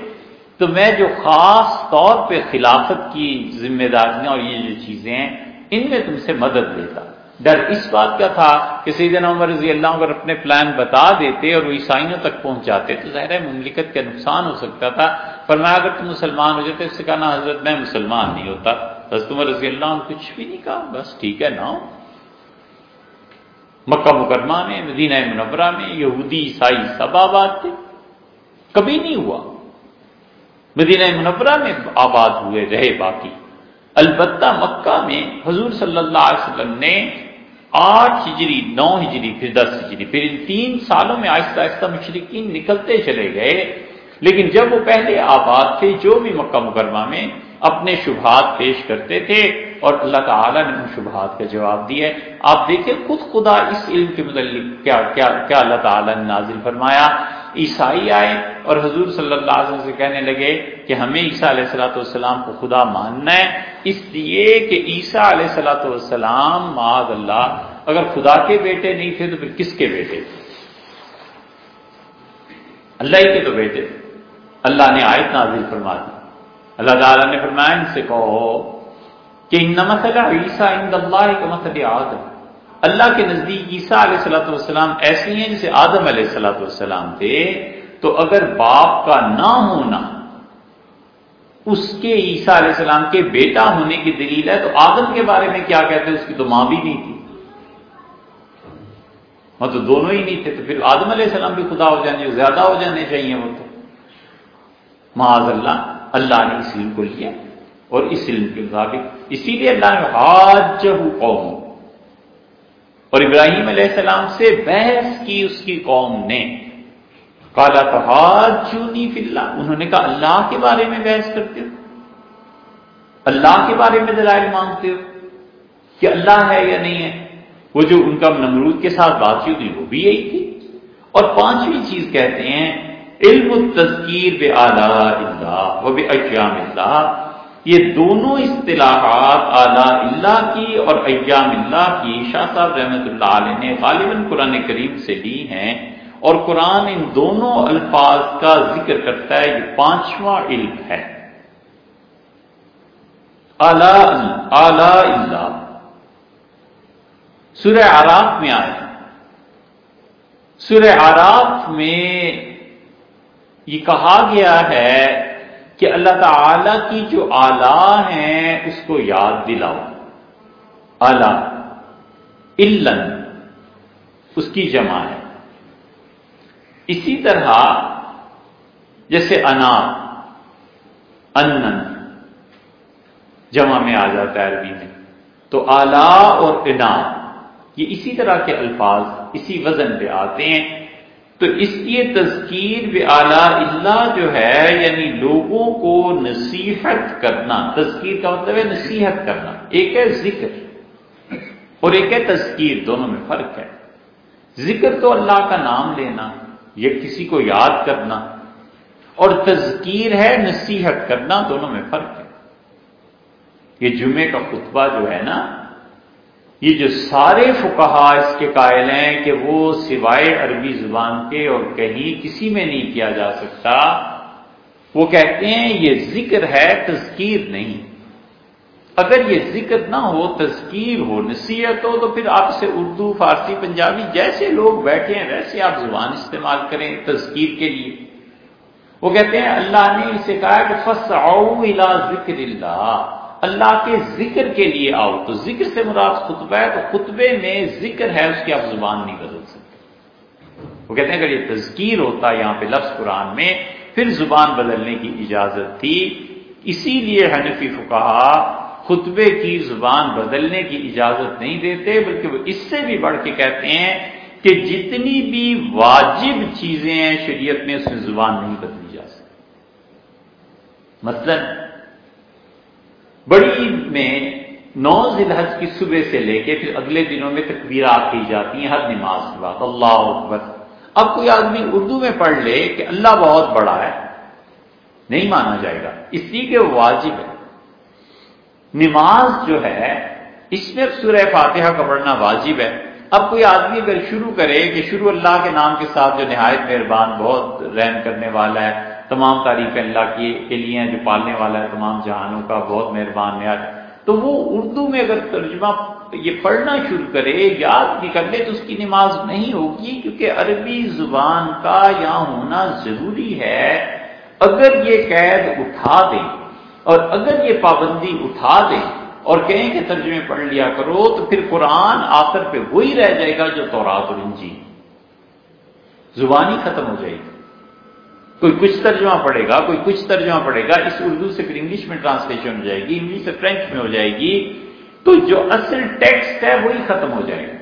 تو میں جو خاص طور پہ خلافت کی ذمہ داریاں اور یہ جو چیزیں ہیں، ان میں تم سے مدد لیتا۔ ڈر اس بات کا تھا کہ سیدنا عمر رضی اللہ اگر اپنے پلان بتا دیتے اور وہ عیسائیوں تک پہنچ جاتے تو ظاہر ہے مملکت کا نقصان ہو سکتا تھا۔ فرمایا، اگر تم مسلمان ہو جاتے اس سے کہنا حضرت، میں مسلمان نہیں ہوتا۔ حضرت عمر رضی اللہ عنہ کچھ بھی نہیں کہا، بس ٹھیک ہے نا مکہ مکرمہ میں، مدینہ منورہ میں یہودی، عیسائی سب آباد تھے۔ کبھی نہیں ہوا۔ مدینہ منورہ میں آباد ہوئے، رہے باقی۔ البتہ مکہ میں حضور صلی اللہ علیہ وسلم نے آٹھ ہجری، نو ہجری، پھر دس ہجری، پھر ان تین سالوں میں آہستہ آہستہ مشرقین نکلتے چلے گئے۔ لیکن جب وہ پہلے آباد تھے، جو بھی مکہ مکرمہ میں اپنے شبہات پیش کرتے تھے اور اللہ تعالیٰ نے ان شبہات کا جواب دیا آپ دیکھیں خود خدا اس علم کے متعلق کیا کیا کیا اللہ تعالیٰ نے نازل فرمایا۔ عیسائی آئے اور حضور صلی اللہ علیہ وسلم سے کہنے لگے کہ ہمیں عیسیٰ علیہ السلاۃ والسلام کو خدا ماننا ہے، اس لیے کہ عیسیٰ علیہ السلاۃ والسلام معاذ اللہ، اگر خدا کے بیٹے نہیں تھے تو پھر کس کے بیٹے تھے؟ اللہ ہی کے تو بیٹے۔ اللہ نے آیت نازل فرما دی۔ اللہ تعالیٰ نے فرمایا ان سے کہو کہ ان مسئلہ عیسیٰ ان اللہ کا مسئلہ آدم۔ اللہ کے نزدیک عیسیٰ علیہ السلاۃ والسلام ایسی ہیں جسے آدم علیہ السلاۃ والسلام تھے۔ تو اگر باپ کا نہ ہونا اس کے عیسیٰ علیہ السلام کے بیٹا ہونے کی دلیل ہے، تو آدم کے بارے میں کیا کہتے ہیں؟ اس کی تو ماں بھی نہیں تھی۔ مطلب دونوں ہی نہیں تھے، تو پھر آدم علیہ السلام بھی خدا ہو جانے، زیادہ ہو جانے چاہیے وہ تو۔ معاذ اللہ۔ اللہ نے اس علم کو لیا اور اس علم کے مطابق اسی لیے اللہ نے حاج قوم۔ اور ابراہیم علیہ السلام سے بحث کی اس کی قوم نے۔ کالا تحاد چونی فلّہ انہوں نے کہا، اللہ کے بارے میں بحث کرتے ہو۔ اللہ کے بارے میں دلائل مانگتے ہو کہ اللہ ہے یا نہیں ہے۔ وہ جو ان کا نمرود کے ساتھ بات چیت ہوئی، وہ بھی یہی تھی۔ اور پانچویں چیز کہتے ہیں علم التذکیر بے اعلیٰ اللہ و بے اجام اللہ، یہ دونوں اصطلاحات اعلیٰ اللہ کی اور ایام اللہ کی شاہ صاحب رحمت اللہ علیہ نے غالباً قرآن کریم سے لی ہیں اور قرآن ان دونوں الفاظ کا ذکر کرتا ہے، یہ پانچواں علم ہے۔ اعلی اللہ۔ سورہ آراف میں آئے۔ سورہ آراف میں یہ کہا گیا ہے کہ اللہ تعالی کی جو آلہ ہیں، اس کو یاد دلاؤ۔ آلہ علن اس کی جمع ہے۔ اسی طرح جیسے انا ان جمع میں آ جاتا ہے عربی میں۔ تو آلہ اور انا، یہ اسی طرح کے الفاظ، اسی وزن پہ آتے ہیں۔ تو اس لیے تذکیر و اعلیٰ اللہ جو ہے یعنی لوگوں کو نصیحت کرنا۔ تذکیر کا مطلب ہے نصیحت کرنا۔ ایک ہے ذکر اور ایک ہے تذکیر، دونوں میں فرق ہے۔ ذکر تو اللہ کا نام لینا یہ کسی کو یاد کرنا۔ اور تذکیر ہے نصیحت کرنا، دونوں میں فرق ہے۔ یہ جمعے کا خطبہ جو ہے نا یہ جو سارے فکہ اس کے قائل ہیں کہ وہ سوائے عربی زبان کے اور کہیں کسی میں نہیں کیا جا سکتا، وہ کہتے ہیں یہ ذکر ہے تذکیر نہیں۔ اگر یہ ذکر نہ ہو، تذکیر ہو، نصیحت ہو، تو پھر آپ سے اردو، فارسی، پنجابی جیسے لوگ بیٹھے ہیں، ویسے آپ زبان استعمال کریں تذکیر کے لیے۔ وہ کہتے ہیں اللہ نے اسے کہا کہ فس الا ذکر اللہ اللہ کے ذکر کے لیے آؤ۔ تو ذکر سے مراد خطبہ ہے، تو خطبے میں ذکر ہے، اس کی آپ زبان نہیں بدل سکتے۔ وہ کہتے ہیں، اگر یہ تذکیر ہوتا یہاں پہ لفظ قرآن میں، پھر زبان بدلنے کی اجازت تھی۔ اسی لیے حنفی فکا خطبے کی زبان بدلنے کی اجازت نہیں دیتے، بلکہ وہ اس سے بھی بڑھ کے کہتے ہیں کہ جتنی بھی واجب چیزیں ہیں، شریعت میں اس میں زبان نہیں بدلی جا سکتی۔ مثلاً بڑی عید میں نو ذلحج کی صبح سے لے کے پھر اگلے دنوں میں تکبیرات کی جاتی ہیں، ہر نماز کے بعد۔ اللہ اکبر۔ اب کوئی آدمی اردو میں پڑھ لے کہ اللہ بہت بڑا ہے، نہیں مانا جائے گا۔ اس لیے کہ وہ واجب ہے۔ نماز جو ہے، اس میں سورہ فاتحہ کا پڑھنا واجب ہے۔ اب کوئی آدمی اگر شروع کرے کہ شروع اللہ کے نام کے ساتھ جو نہایت مہربان، بہت رحم کرنے والا ہے تمام تعریف اللہ کے لیے جو پالنے والا ہے، تمام جہانوں کا بہت مہربان ہے۔ تو وہ اردو میں اگر ترجمہ یہ پڑھنا شروع کرے، یاد بھی کر لے تو اس کی نماز نہیں ہوگی، کیونکہ عربی زبان کا یہاں ہونا ضروری ہے۔ اگر یہ قید اٹھا دیں اور اگر یہ پابندی اٹھا دیں اور کہیں کہ ترجمے پڑھ لیا کرو، تو پھر قرآن آخر پہ وہی رہ جائے گا جو تورات اور انجی زبانی ختم ہو جائے گی۔ کوئی کچھ ترجمہ پڑے گا، کوئی کچھ ترجمہ پڑے گا، اس اردو سے پھر انگلش میں ٹرانسلیشن ہو جائے گی، انگلش سے فرینچ میں ہو جائے گی، تو جو اصل ٹیکسٹ ہے وہی ختم ہو جائے گا۔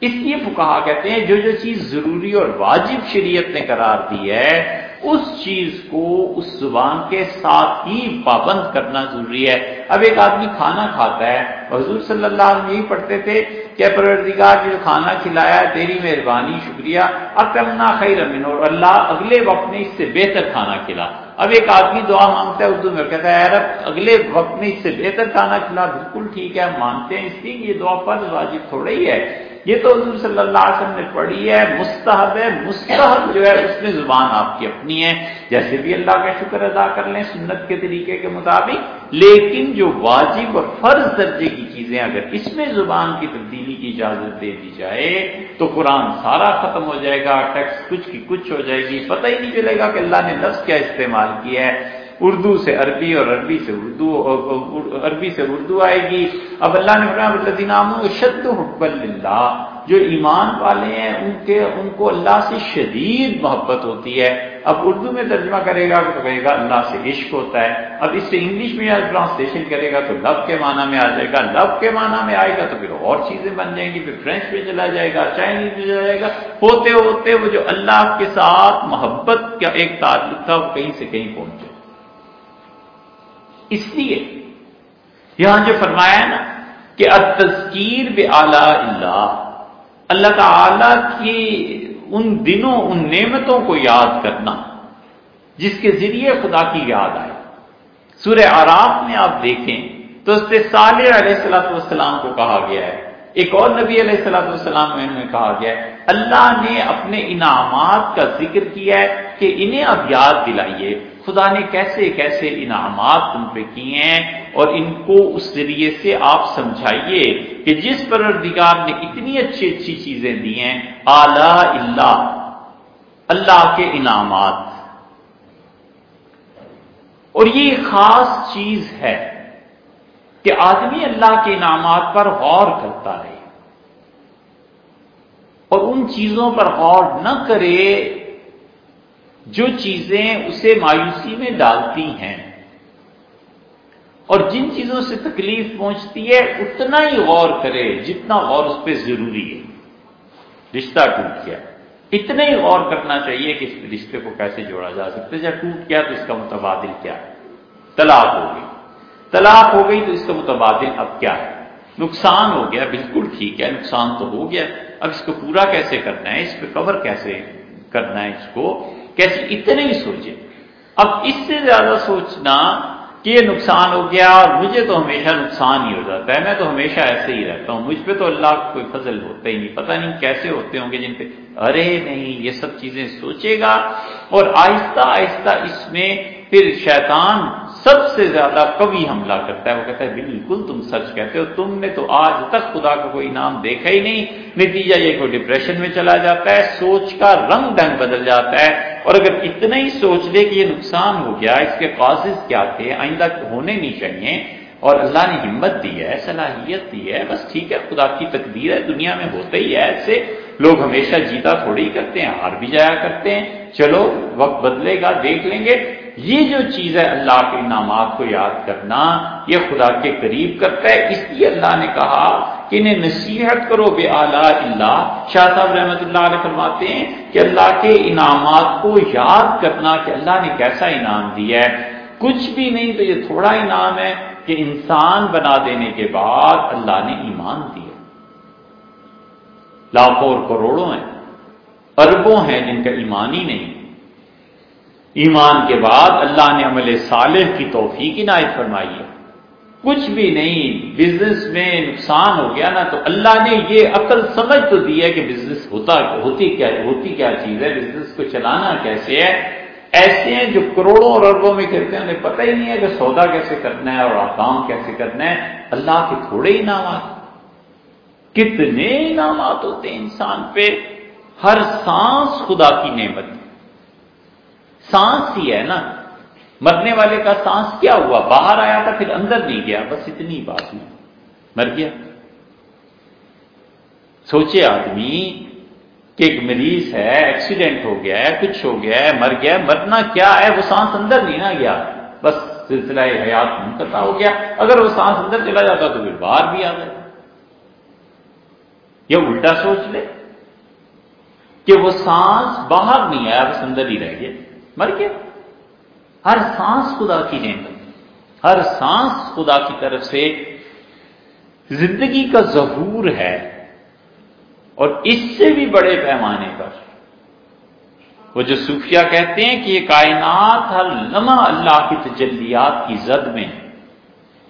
اس لیے فکا کہتے ہیں، جو جو چیز ضروری اور واجب شریعت نے قرار دی ہے اس چیز کو اس زبان کے ساتھ ہی پابند کرنا ضروری ہے۔ اب ایک آدمی کھانا کھاتا ہے، حضور صلی اللہ علیہ یہی پڑھتے تھے کہ پروردگار، جو کھانا کھلایا تیری مہربانی، شکریہ اکرمنا خیر امین اور اللہ اگلے وقت میں اس سے بہتر کھانا کھلا۔ اب ایک آدمی دعا مانگتا ہے اردو میں کہتا ہے عرب اگلے وقت میں اس سے بہتر کھانا کھلا، بالکل ٹھیک ہے مانتے ہیں، اس لیے یہ دعا پر واجب تھوڑا ہی ہے۔ یہ تو حضور صلی اللہ علیہ وسلم نے پڑھی ہے، مستحب ہے، مستحب جو ہے، اس میں زبان آپ کی اپنی ہے۔ جیسے بھی اللہ کا شکر ادا کر لیں سنت کے طریقے کے مطابق، لیکن جو واجب اور فرض درجے کی چیزیں اگر اس میں زبان کی تبدیلی کی اجازت دے دی جائے، تو قرآن سارا ختم ہو جائے گا ٹیکس کچھ کی کچھ ہو جائے گی، پتہ ہی نہیں چلے گا کہ اللہ نے لفظ کیا استعمال کیا ہے۔ اردو سے عربی اور عربی سے اردو، عربی سے اردو آئے گی۔ اب اللہ نے نام شد حب اللہ جو ایمان والے ہیں، ان کے، ان کو اللہ سے شدید محبت ہوتی ہے۔ اب اردو میں ترجمہ کرے گا تو کہے گا، اللہ سے عشق ہوتا ہے۔ اب اس سے انگلش میں ٹرانسلیشن کرے گا تو لو کے معنی میں آ جائے گا۔ لو کے معنی میں آئے گا تو پھر اور چیزیں بن جائیں گی، پھر فرینچ میں چلا جائے گا چائنیز میں چلا جائے گا۔ ہوتے ہوتے وہ جو اللہ کے ساتھ محبت کا ایک تعلق تھا، وہ کہیں سے کہیں پہنچے اس لیے یہاں جو فرمایا نا کہ التذکیر تذکیر بے اللہ اللہ تعالی کی ان دنوں، ان نعمتوں کو یاد کرنا، جس کے ذریعے خدا کی یاد آئے۔ سورہ آراف میں آپ دیکھیں تو اس سے صالح علیہ السلاۃ والسلام کو کہا گیا ہے۔ ایک اور نبی علیہ السلاۃ والسلام میں کہا گیا ہے، اللہ نے اپنے انعامات کا ذکر کیا ہے کہ انہیں اب یاد دلائیے۔ خدا نے کیسے کیسے انعامات تم پہ کیے ہیں اور ان کو اس ذریعے سے آپ سمجھائیے کہ جس پروردگار نے اتنی اچھی اچھی چیزیں دی ہیں۔ اعلی اللہ اللہ کے انعامات۔ اور یہ خاص چیز ہے۔ کہ آدمی اللہ کے انعامات پر غور کرتا رہے اور ان چیزوں پر غور نہ کرے جو چیزیں اسے مایوسی میں ڈالتی ہیں اور جن چیزوں سے تکلیف پہنچتی ہے، اتنا ہی غور کرے جتنا غور اس پہ ضروری ہے۔ رشتہ ٹوٹ گیا۔ اتنا ہی غور کرنا چاہیے کہ اس رشتے کو کیسے جوڑا جا سکتا ہے۔ جب ٹوٹ گیا تو اس کا متبادل کیا؟ ہے طلاق ہو گئی۔ طلاق ہو گئی تو اس کا متبادل اب کیا ہے؟ نقصان ہو گیا، بالکل ٹھیک ہے، نقصان تو ہو گیا۔ اب اس کو پورا کیسے کرنا ہے؟ اس پہ کور کیسے کرنا ہے اس کو؟ کیسے اتنے ہی سوچے اب اس سے زیادہ سوچنا کہ یہ نقصان ہو گیا اور مجھے تو ہمیشہ نقصان ہی ہو جاتا ہے، میں تو ہمیشہ ایسے ہی رہتا ہوں۔ مجھ پہ تو اللہ کو کوئی فضل ہوتا ہی نہیں، پتہ نہیں کیسے ہوتے ہوں گے جن پہ۔ ارے نہیں، یہ سب چیزیں سوچے گا اور آہستہ آہستہ اس میں پھر شیطان سب سے زیادہ کبھی حملہ کرتا ہے۔ وہ کہتا ہے، بالکل تم سچ کہتے ہو، تم نے تو آج تک خدا کا کوئی انعام دیکھا ہی نہیں۔ نتیجہ یہ کوئی ڈپریشن میں چلا جاتا ہے، سوچ کا رنگ ڈنگ بدل جاتا ہے۔ اور اگر اتنا ہی سوچ لے کہ یہ نقصان ہو گیا، اس کے کازز کیا تھے؟ آئندہ ہونے نہیں چاہیے۔ اور اللہ نے ہمت دی ہے، صلاحیت دی ہے، بس ٹھیک ہے، خدا کی تقدیر ہے، دنیا میں ہوتا ہی ہے۔ ایسے لوگ ہمیشہ جیتا تھوڑی کرتے ہیں، ہار بھی جایا کرتے ہیں۔ چلو، وقت بدلے گا، دیکھ لیں گے۔ یہ جو چیز ہے اللہ کے انعامات کو یاد کرنا، یہ خدا کے قریب کرتا ہے۔ اس لیے اللہ نے کہا کہ انہیں نصیحت کرو، بے اعلیٰ اللہ شاہ صاحب رحمۃ اللہ علیہ فرماتے ہیں کہ اللہ کے انعامات کو یاد کرنا کہ اللہ نے کیسا انعام دیا ہے۔ کچھ بھی نہیں تو یہ تھوڑا انعام ہے کہ انسان بنا دینے کے بعد اللہ نے ایمان دیا۔ لاکھوں اور کروڑوں ہیں، اربوں ہیں جن کا ایمان ہی نہیں۔ ایمان کے بعد اللہ نے عمل صالح کی توفیق عنایت فرمائی ہے۔ کچھ بھی نہیں بزنس میں نقصان ہو گیا نا تو اللہ نے یہ عقل سمجھ تو دی ہے کہ بزنس ہوتا، ہوتی کیا ہوتی کیا چیز ہے بزنس کو چلانا کیسے ہے؟ ایسے ہیں جو کروڑوں اور اربوں میں کرتے ہیں، انہیں پتہ ہی نہیں ہے کہ سودا کیسے کرنا ہے اور کام کیسے کرنا ہے۔ اللہ کے تھوڑے انعامات کتنے انعامات ہوتے ہیں انسان پہ؟ ہر سانس خدا کی نعمت۔ سانس ہی ہے نا۔ مرنے والے کا سانس کیا ہوا؟ باہر آیا تھا، پھر اندر نہیں گیا۔ بس اتنی بات میں مر گیا۔ سوچے آدمی کہ ایک مریض ہے ایکسیڈنٹ ہو گیا ہے، کچھ ہو گیا ہے، مر گیا ہے، مرنا کیا ہے؟ وہ سانس اندر نہیں نہ گیا۔ بس سلسلہ حیات منقطع ہو گیا۔ اگر وہ سانس اندر چلا جاتا تو پھر باہر بھی آ گیا یہ الٹا سوچ لے کہ وہ سانس باہر نہیں آیا، بس اندر ہی رہ گیا۔ مر گیا۔ ہر سانس خدا کی نعمت ہر سانس خدا کی طرف سے زندگی کا ظہور ہے۔ اور اس سے بھی بڑے پیمانے پر۔ وہ جو صوفیہ کہتے ہیں کہ یہ کائنات ہر لمحہ اللہ کی تجلیات کی زد میں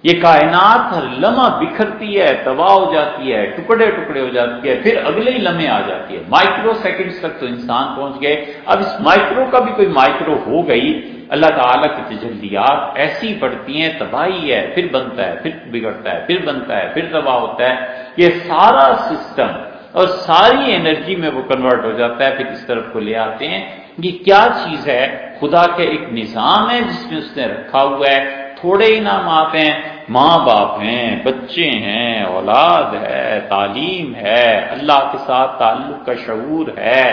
یہ کائنات ہر لمحہ بکھرتی ہے، تباہ ہو جاتی ہے، ٹکڑے ٹکڑے ہو جاتی ہے، پھر اگلے ہی لمحے آ جاتی ہے۔ مائکرو سیکنڈز تک تو انسان پہنچ گئے۔ اب اس مائکرو کا بھی کوئی مائکرو ہو گئی، اللہ تعالیٰ کی تجلیات ایسی بڑھتی ہیں، تباہی ہے، پھر بنتا ہے، پھر بگڑتا ہے، پھر بنتا ہے، پھر تباہ ہوتا ہے۔ یہ سارا سسٹم اور ساری انرجی میں وہ کنورٹ ہو جاتا ہے، پھر اس طرف کو لے آتے ہیں۔ یہ کیا چیز ہے؟ خدا کا ایک نظام ہے جس میں اس نے رکھا ہوا ہے۔ تھوڑے انعامات ہیں، ماں باپ ہیں، بچے ہیں، اولاد ہے، تعلیم ہے، اللہ کے ساتھ تعلق کا شعور ہے۔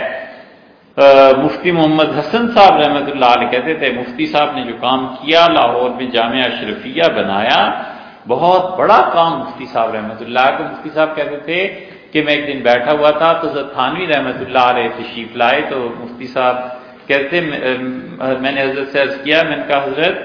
مفتی محمد حسن صاحب رحمۃ اللہ علیہ کہتے تھے، مفتی صاحب نے جو کام کیا، لاہور میں جامعہ اشرفیہ بنایا، بہت بڑا کام مفتی صاحب رحمۃ اللہ کو۔ مفتی صاحب کہتے تھے کہ میں ایک دن بیٹھا ہوا تھا تو حضرت تھانوی رحمۃ اللہ علیہ تشریف لائے تو مفتی صاحب کہتے میں نے حضرت سے عرض کیا، میں نے کہا، حضرت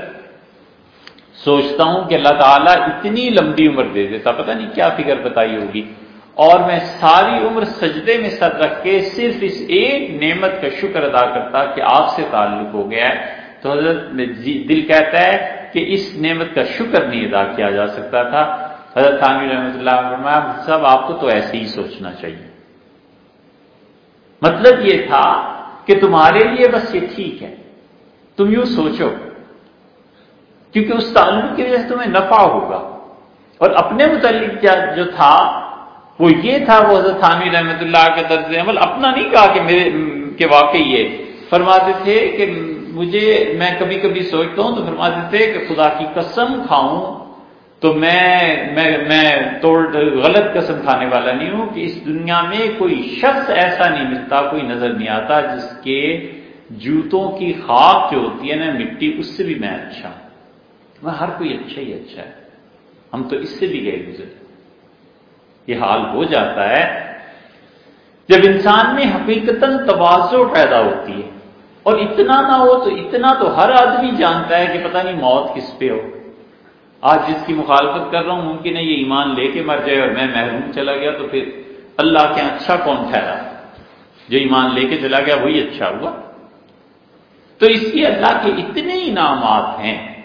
سوچتا ہوں کہ اللہ تعالیٰ اتنی لمبی عمر دے دیتا پتہ نہیں کیا فکر بتائی ہوگی۔ اور میں ساری عمر سجدے میں سر رکھ کے صرف اس ایک نعمت کا شکر ادا کرتا کہ آپ سے تعلق ہو گیا ہے۔ تو حضرت جی، دل کہتا ہے کہ اس نعمت کا شکر نہیں ادا کیا جا سکتا تھا۔ حضرت رحمۃ اللہ صاحب آپ کو تو ایسے ہی سوچنا چاہیے۔ مطلب یہ تھا کہ تمہارے لیے بس یہ ٹھیک ہے۔ تم یوں سوچو۔ کیونکہ اس تعلق کی وجہ سے تمہیں نفع ہوگا۔ اور اپنے متعلق جو تھا، وہ یہ تھا، وہ حضرت حامی رحمت اللہ کے درج عمل اپنا نہیں کہا کہ میرے، کہ واقعی یہ۔ فرماتے تھے کہ مجھے، میں کبھی کبھی سوچتا ہوں تو فرماتے تھے کہ خدا کی قسم کھاؤں تو میں میں میں توڑ، غلط قسم کھانے والا نہیں ہوں کہ اس دنیا میں کوئی شخص ایسا نہیں ملتا، کوئی نظر نہیں آتا جس کے جوتوں کی خاک جو ہوتی ہے نا، مٹی، اس سے بھی میں اچھا ہوں۔ میں ہر کوئی اچھا ہی اچھا ہے۔ ہم تو اس سے بھی گئے گزرے یہ حال ہو جاتا ہے جب انسان میں حقیقت توازو پیدا ہوتی ہے۔ اور اتنا نہ ہو تو اتنا تو ہر آدمی جانتا ہے کہ پتہ نہیں موت کس پہ ہو۔ آج جس کی مخالفت کر رہا ہوں، ممکن ہے یہ ایمان لے کے مر جائے اور میں محروم چلا گیا تو پھر اللہ کے ہاں اچھا کون ٹھہرا؟ جو ایمان لے کے چلا گیا، وہی اچھا ہوا۔ تو اس لیے اللہ کے اتنے انعامات ہیں۔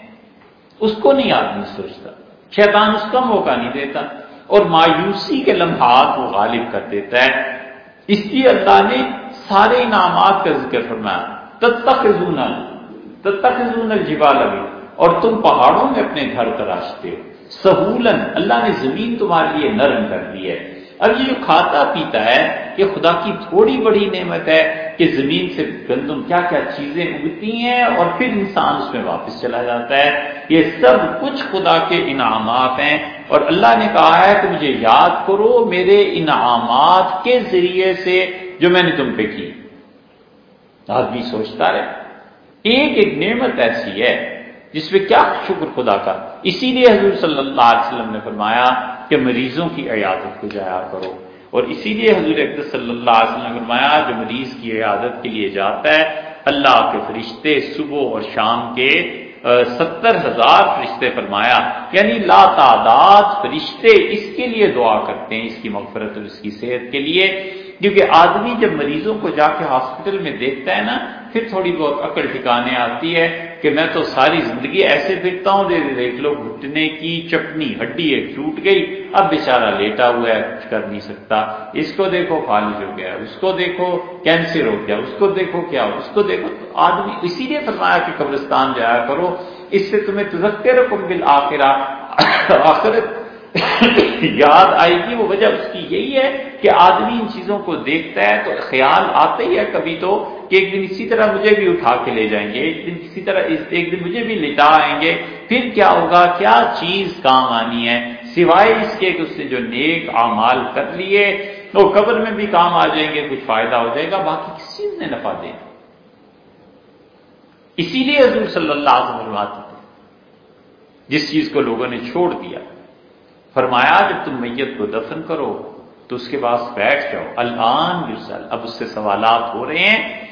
اس کو نہیں آدمی سوچتا۔ شیطان اس کا موقع نہیں دیتا۔ اور مایوسی کے لمحات وہ غالب کر دیتا ہے۔ اس لیے اللہ نے سارے انعامات کا ذکر فرمایا۔ تب تک زون تب تک ابھی۔ اور تم پہاڑوں میں اپنے گھر تراشتے ہو۔ سہولن اللہ نے زمین تمہارے لیے نرم کر دی ہے۔ اب یہ جو کھاتا پیتا ہے یہ خدا کی تھوڑی بڑی نعمت ہے کہ زمین سے گندم کیا کیا چیزیں اگتی ہیں اور پھر انسان اس میں واپس چلا جاتا ہے۔ یہ سب کچھ خدا کے انعامات ہیں اور اللہ نے کہا ہے کہ مجھے یاد کرو میرے انعامات کے ذریعے سے جو میں نے تم پہ کی۔ آدمی سوچتا رہے، ایک ایک نعمت ایسی ہے جس میں کیا شکر خدا کا۔ اسی لیے حضور صلی اللہ علیہ وسلم نے فرمایا کہ مریضوں کی عیادت کو جایا کرو۔ اور اسی لیے حضور اقدس صلی اللہ علیہ وسلم نے فرمایا جو مریض کی عیادت کے لیے جاتا ہے، اللہ کے فرشتے صبح اور شام کے ستر ہزار فرشتے فرمایا۔ یعنی لا تعداد فرشتے اس کے لیے دعا کرتے ہیں، اس کی مغفرت اور اس کی صحت کے لیے۔ کیونکہ آدمی جب مریضوں کو جا کے ہاسپٹل میں دیکھتا ہے نا، پھر تھوڑی بہت عقل ٹھکانے آتی ہے۔ کہ میں تو ساری زندگی ایسے پھرتا ہوں، دے دیکھ لو گھٹنے کی چپنی ہڈی ہے ٹوٹ گئی، اب بیچارہ لیٹا ہوا ہے، کچھ کر نہیں سکتا۔ اس کو دیکھو فالج ہو گیا، اس کو دیکھو، کینسر ہو گیا، اس کو دیکھو کیا، اس کو دیکھو۔ تو آدمی اسی لیے فرمایا کہ قبرستان جایا کرو، اس سے تمہیں تذکر رقم بل آخرت [COUGHS] یاد آئے گی وہ وجہ اس کی یہی ہے کہ آدمی ان چیزوں کو دیکھتا ہے تو خیال آتا ہی ہے کبھی تو کہ ایک دن اسی طرح مجھے بھی اٹھا کے لے جائیں گے، ایک دن کسی طرح ایک دن مجھے بھی لٹا آئیں گے۔ پھر کیا ہوگا؟ کیا چیز کام آنی ہے؟ سوائے اس کے کہ اس نے جو نیک اعمال کر لیے تو قبر میں بھی کام آ جائیں گے، کچھ فائدہ ہو جائے گا، باقی کسی نے نفع دے اسی لیے حضور صلی اللہ علیہ وسلم جس چیز کو لوگوں نے چھوڑ دیا فرمایا، جب تم میت کو دفن کرو، تو اس کے بعد بیٹھ جاؤ. الان یوسل اب اس سے سوالات ہو رہے ہیں.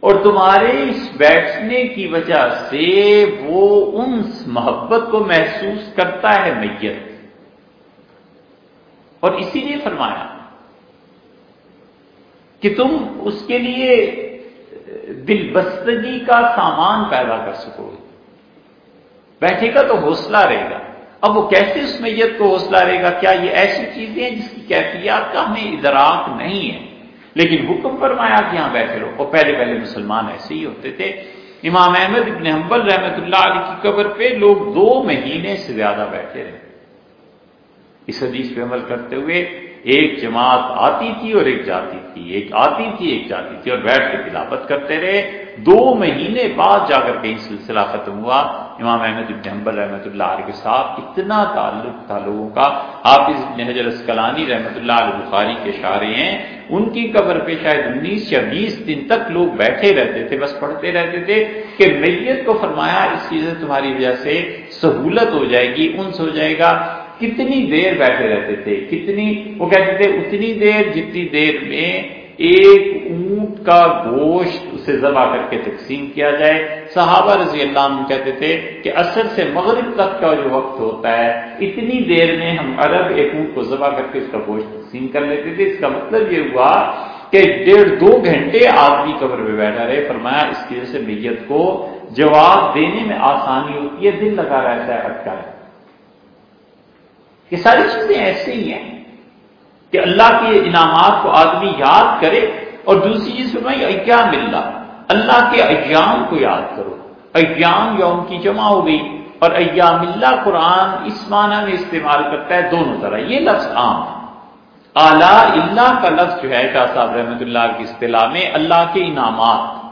اور تمہارے اس بیٹھنے کی وجہ سے وہ ان محبت کو محسوس کرتا ہے میت. اور اسی لیے فرمایا کہ تم اس کے لیے دل بستگی کا سامان پیدا کر سکو گے. بیٹھے گا تو حوصلہ رہے گا. اب وہ کیسے اس میت کو حوصلہ رہے گا؟ کیا یہ ایسی چیزیں ہیں جس کی کیفیات کا ہمیں ادراک نہیں ہے؟ لیکن حکم فرمایا کہ یہاں بیٹھے رہو۔ اور پہلے پہلے مسلمان ایسے ہی ہوتے تھے۔ امام احمد ابن حنبل رحمت اللہ علیہ کی قبر پہ لوگ دو مہینے سے زیادہ بیٹھے رہے۔ اس حدیث پہ عمل کرتے ہوئے ایک جماعت آتی تھی اور ایک جاتی تھی۔ ایک آتی تھی، ایک جاتی تھی اور بیٹھ کے تلاوت کرتے رہے۔ دو مہینے بعد جا کر کہیں سلسلہ ختم ہوا۔ امام احمد ابن حنبل رحمۃ اللہ علیہ کے ساتھ اتنا تعلق تھا لوگوں کا۔ حافظ ابن حجر اسکلانی رحمۃ اللہ علیہ بخاری کے اشارے ہیں۔ ان کی قبر پہ شاید انیس یا بیس دن تک لوگ بیٹھے رہتے تھے، بس پڑھتے رہتے تھے کہ میت کو فرمایا اس چیز سے تمہاری وجہ سے سہولت ہو جائے گی، انس ہو جائے گا۔ کتنی دیر بیٹھے رہتے تھے، کتنی، وہ کہتے تھے، اتنی دیر، جتنی دیر میں ایک اونٹ کا گوشت اسے ذبح کر کے تقسیم کیا جائے۔ صحابہ رضی اللہ عنہ کہتے تھے کہ اثر سے مغرب تک کا جو وقت ہوتا ہے، اتنی دیر میں ہم عرب ایک اونٹ کو ذبح کر کے اس کا گوشت تقسیم کر لیتے تھے۔ اس کا مطلب یہ ہوا کہ ڈیڑھ دو گھنٹے آدمی قبر میں بیٹھا رہے۔ فرمایا، اس کی وجہ سے میت کو جواب دینے میں آسانی ہوتی ہے، دل لگا رہتا ہے، اٹکا ہے۔ یہ ساری چیزیں ایسے ہی ہیں۔ کہ اللہ کے انعامات کو آدمی یاد کرے اور دوسری چیز فرمائی ایام اللہ اللہ کے ایام کو یاد کرو۔ ایام یوم کی جمع ہو گئی اور ایام اللہ قرآن اس معنی میں استعمال کرتا ہے دونوں طرح۔ یہ لفظ عام اعلی اللہ کا لفظ جو ہے، شاہ صاحب رحمۃ اللہ کی اصطلاح میں اللہ کے انعامات۔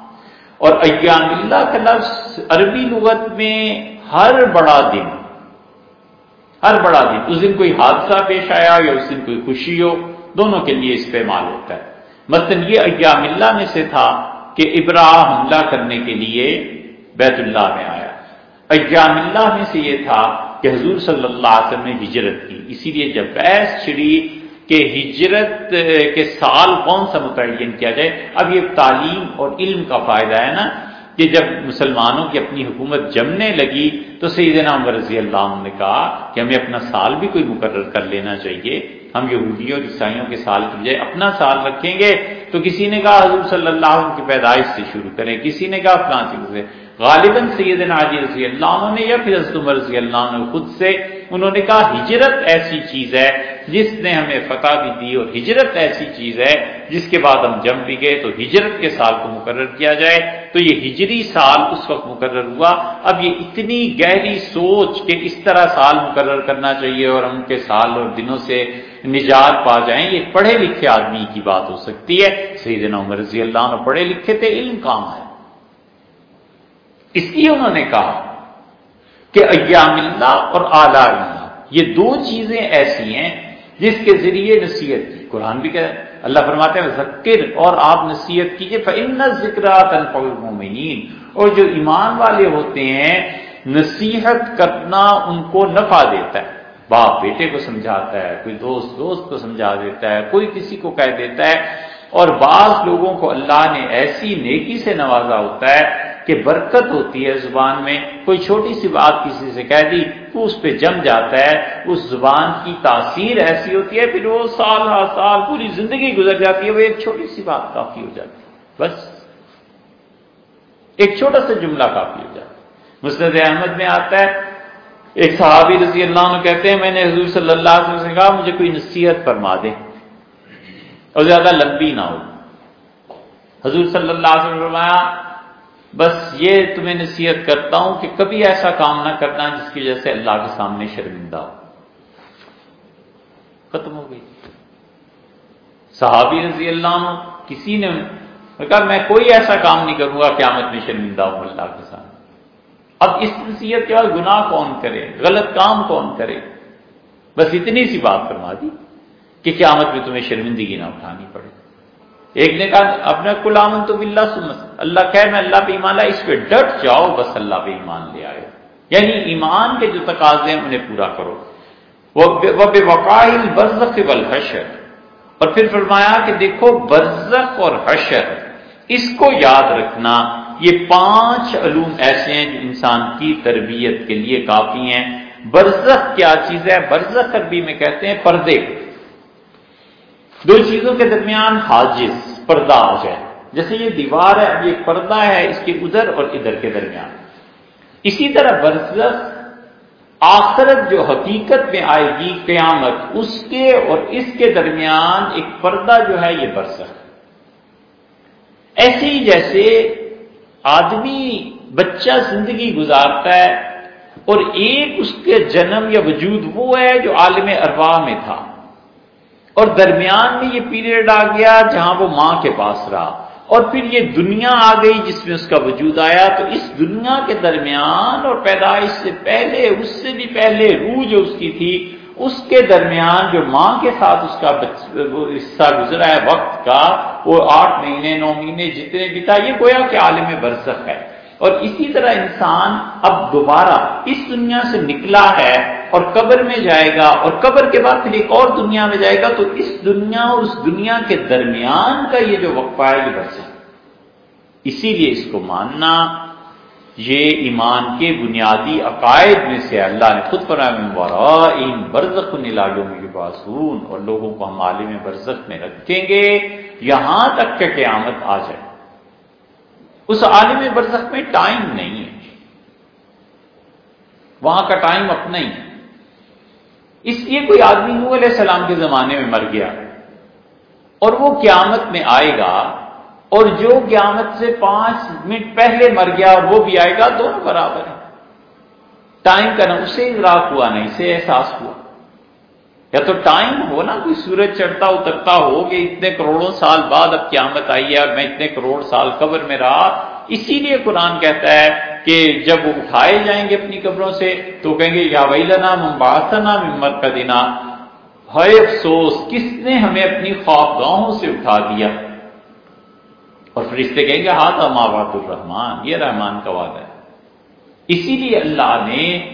اور ایام اللہ کا لفظ عربی لغت میں ہر بڑا دن ہر بڑا دن، اس دن کوئی حادثہ پیش آیا یا اس دن کوئی خوشی ہو، دونوں کے لیے استعمال ہوتا ہے۔ مثلاً یہ ایام اللہ میں سے تھا کہ ابرا حملہ کرنے کے لیے بیت اللہ میں آیا۔ ایام اللہ میں سے یہ تھا کہ حضور صلی اللہ علیہ وسلم نے ہجرت کی۔ اسی لیے جب بحث چھڑی کہ ہجرت کے سال کون سا متعین کیا جائے، اب یہ تعلیم اور علم کا فائدہ ہے نا۔ کہ جب مسلمانوں کی اپنی حکومت جمنے لگی تو سیدنا عمر رضی اللہ عنہ نے کہا کہ ہمیں اپنا سال بھی کوئی مقرر کر لینا چاہیے، ہم یہودیوں اور عیسائیوں کے سال کی بجائے اپنا سال رکھیں گے۔ تو کسی نے کہا حضور صلی اللہ علیہ وسلم کی پیدائش سے شروع کریں، کسی نے کہا فلاں سے۔ غالباً سیدنا علی رضی اللہ عنہ نے یا پھر حضرت عمر رضی اللہ عنہ خود سے انہوں نے کہا، ہجرت ایسی چیز ہے جس نے ہمیں فتح بھی دی اور ہجرت ایسی چیز ہے جس کے بعد ہم جم بھی گئے تو ہجرت کے سال کو مقرر کیا جائے۔ تو یہ ہجری سال اس وقت مقرر ہوا۔ اب یہ اتنی گہری سوچ کہ اس طرح سال مقرر کرنا چاہیے اور ہم کے سال اور دنوں سے نجات پا جائیں، یہ پڑھے لکھے آدمی کی بات ہو سکتی ہے۔ سیدنا عمر رضی اللہ عنہ پڑھے لکھے تھے، علم کام ہے۔ اس لیے انہوں نے کہا کہ ایام اللہ اور اعلی اللہ. یہ دو چیزیں ایسی ہیں جس کے ذریعے نصیحت کی. قرآن بھی کہ اللہ فرماتے ہیں ذکر اور آپ نصیحت کیجیے فن ذکر المومنین اور جو ایمان والے ہوتے ہیں، نصیحت کرنا ان کو نفع دیتا ہے. باپ بیٹے کو سمجھاتا ہے، کوئی دوست دوست کو سمجھا دیتا ہے، کوئی کسی کو کہہ دیتا ہے، اور بعض لوگوں کو اللہ نے ایسی نیکی سے نوازا ہوتا ہے کہ برکت ہوتی ہے زبان میں، کوئی چھوٹی سی بات کسی سے کہہ دی تو اس پہ جم جاتا ہے، اس زبان کی تاثیر ایسی ہوتی ہے، پھر وہ سال ہر سال پوری زندگی گزر جاتی ہے، وہ ایک چھوٹی سی بات کافی ہو جاتی ہے، بس۔ ایک چھوٹا سا جملہ کافی ہو جاتا ہے۔ مسرت احمد میں آتا ہے، ایک صحابی رضی اللہ عنہ کہتے ہیں، میں نے حضور صلی اللہ علیہ وسلم سے کہا، مجھے کوئی نصیحت فرما دے اور زیادہ لمبی نہ ہو۔ حضور صلی اللہ علیہ وسلم فرمایا بس یہ تمہیں نصیحت کرتا ہوں کہ کبھی ایسا کام نہ کرنا جس کی وجہ سے اللہ کے سامنے شرمندہ ہو۔ ختم ہو گئی۔ صحابی رضی اللہ عنہ، کسی نے کہا، میں کوئی ایسا کام نہیں کروں گا، قیامت میں شرمندہ ہوں اللہ کے سامنے۔ اب اس نصیحت کے بعد گناہ کون کرے؟ غلط کام کون کرے؟ بس اتنی سی بات فرما دی کہ قیامت میں تمہیں شرمندگی نہ اٹھانی پڑے۔ ایک نے کہا اپنا کلامن تو بلّہ سمس اللہ کہ میں اللہ پہ ایمان لایا اس پہ ڈٹ جاؤ، بس اللہ پہ ایمان لے آئے۔ یعنی ایمان کے جو تقاضے ہیں انہیں پورا کرو۔ وہ بے وقاہل برزخ والحشر۔ اور پھر فرمایا کہ دیکھو، برزخ اور حشر، اس کو یاد رکھنا، یہ پانچ علوم ایسے ہیں جو انسان کی تربیت کے لیے کافی ہیں۔ برزخ کیا چیز ہے؟ برزخ عربی میں کہتے ہیں پردے۔ دو چیزوں کے درمیان حاجز، پردہ آ جائے۔ جیسے یہ دیوار ہے یہ پردہ ہے اس کے ادھر اور ادھر کے درمیان۔ اسی طرح برزخ، آخرت جو حقیقت میں آئے گی، قیامت، اس کے اور اس کے درمیان ایک پردہ جو ہے یہ برزخ۔ ایسے ہی جیسے آدمی بچہ زندگی گزارتا ہے اور ایک اس کے جنم یا وجود وہ ہے جو عالم ارواح میں تھا۔ اور درمیان میں یہ پیریڈ آ گیا جہاں وہ ماں کے پاس رہا۔ اور پھر یہ دنیا آ گئی جس میں اس کا وجود آیا۔ تو اس دنیا کے درمیان اور پیدائش سے پہلے، اس سے بھی پہلے روح جو اس کی تھی، اس کے درمیان جو ماں کے ساتھ اس کا حصہ گزرا ہے وقت کا، وہ آٹھ مہینے، نو مہینے جتنے بھی تھا، یہ گویا کہ عالم برسخ ہے۔ اور اسی طرح انسان اب دوبارہ اس دنیا سے نکلا ہے اور قبر میں جائے گا اور قبر کے بعد پھر ایک اور دنیا میں جائے گا، تو اس دنیا اور اس دنیا کے درمیان کا یہ جو وقفہ ہے، یہ برسخ اسی لیے اس کو ماننا یہ ایمان کے بنیادی عقائد میں سے اللہ نے خود فرمایا برزخ نلاجوں میں باسون اور لوگوں کو ہم عالم برزخ میں رکھیں گے، یہاں تک کہ قیامت آ جائے۔ اس عالم برزخ میں ٹائم نہیں ہے۔ وہاں کا ٹائم اپنا ہی۔ اس لیے کوئی آدمی نو علیہ السلام کے زمانے میں مر گیا اور وہ قیامت میں آئے گا اور جو قیامت سے پانچ منٹ پہلے مر گیا اور وہ بھی آئے گا، دونوں برابر ہیں۔ ٹائم کا نہ اسے ادراک ہوا، نہ اسے احساس ہوا۔ یا تو ٹائم ہو نا، کوئی سورج چڑھتا اترتا ہو، کہ اتنے کروڑوں سال بعد اب قیامت آئی ہے اور میں اتنے کروڑ سال قبر میں رہا۔ اسی لیے قرآن کہتا ہے کہ جب وہ اٹھائے جائیں گے اپنی قبروں سے، تو کہیں گے، یا ویلنا ممباسنا ممر کا دینا ہے افسوس، کس نے ہمیں اپنی خوابگاہوں سے اٹھا دیا؟ اور فرشتے کہیں گے ہاتھ مابات الرحمان یہ رحمان کا وعدہ ہے۔ اسی لیے اللہ نے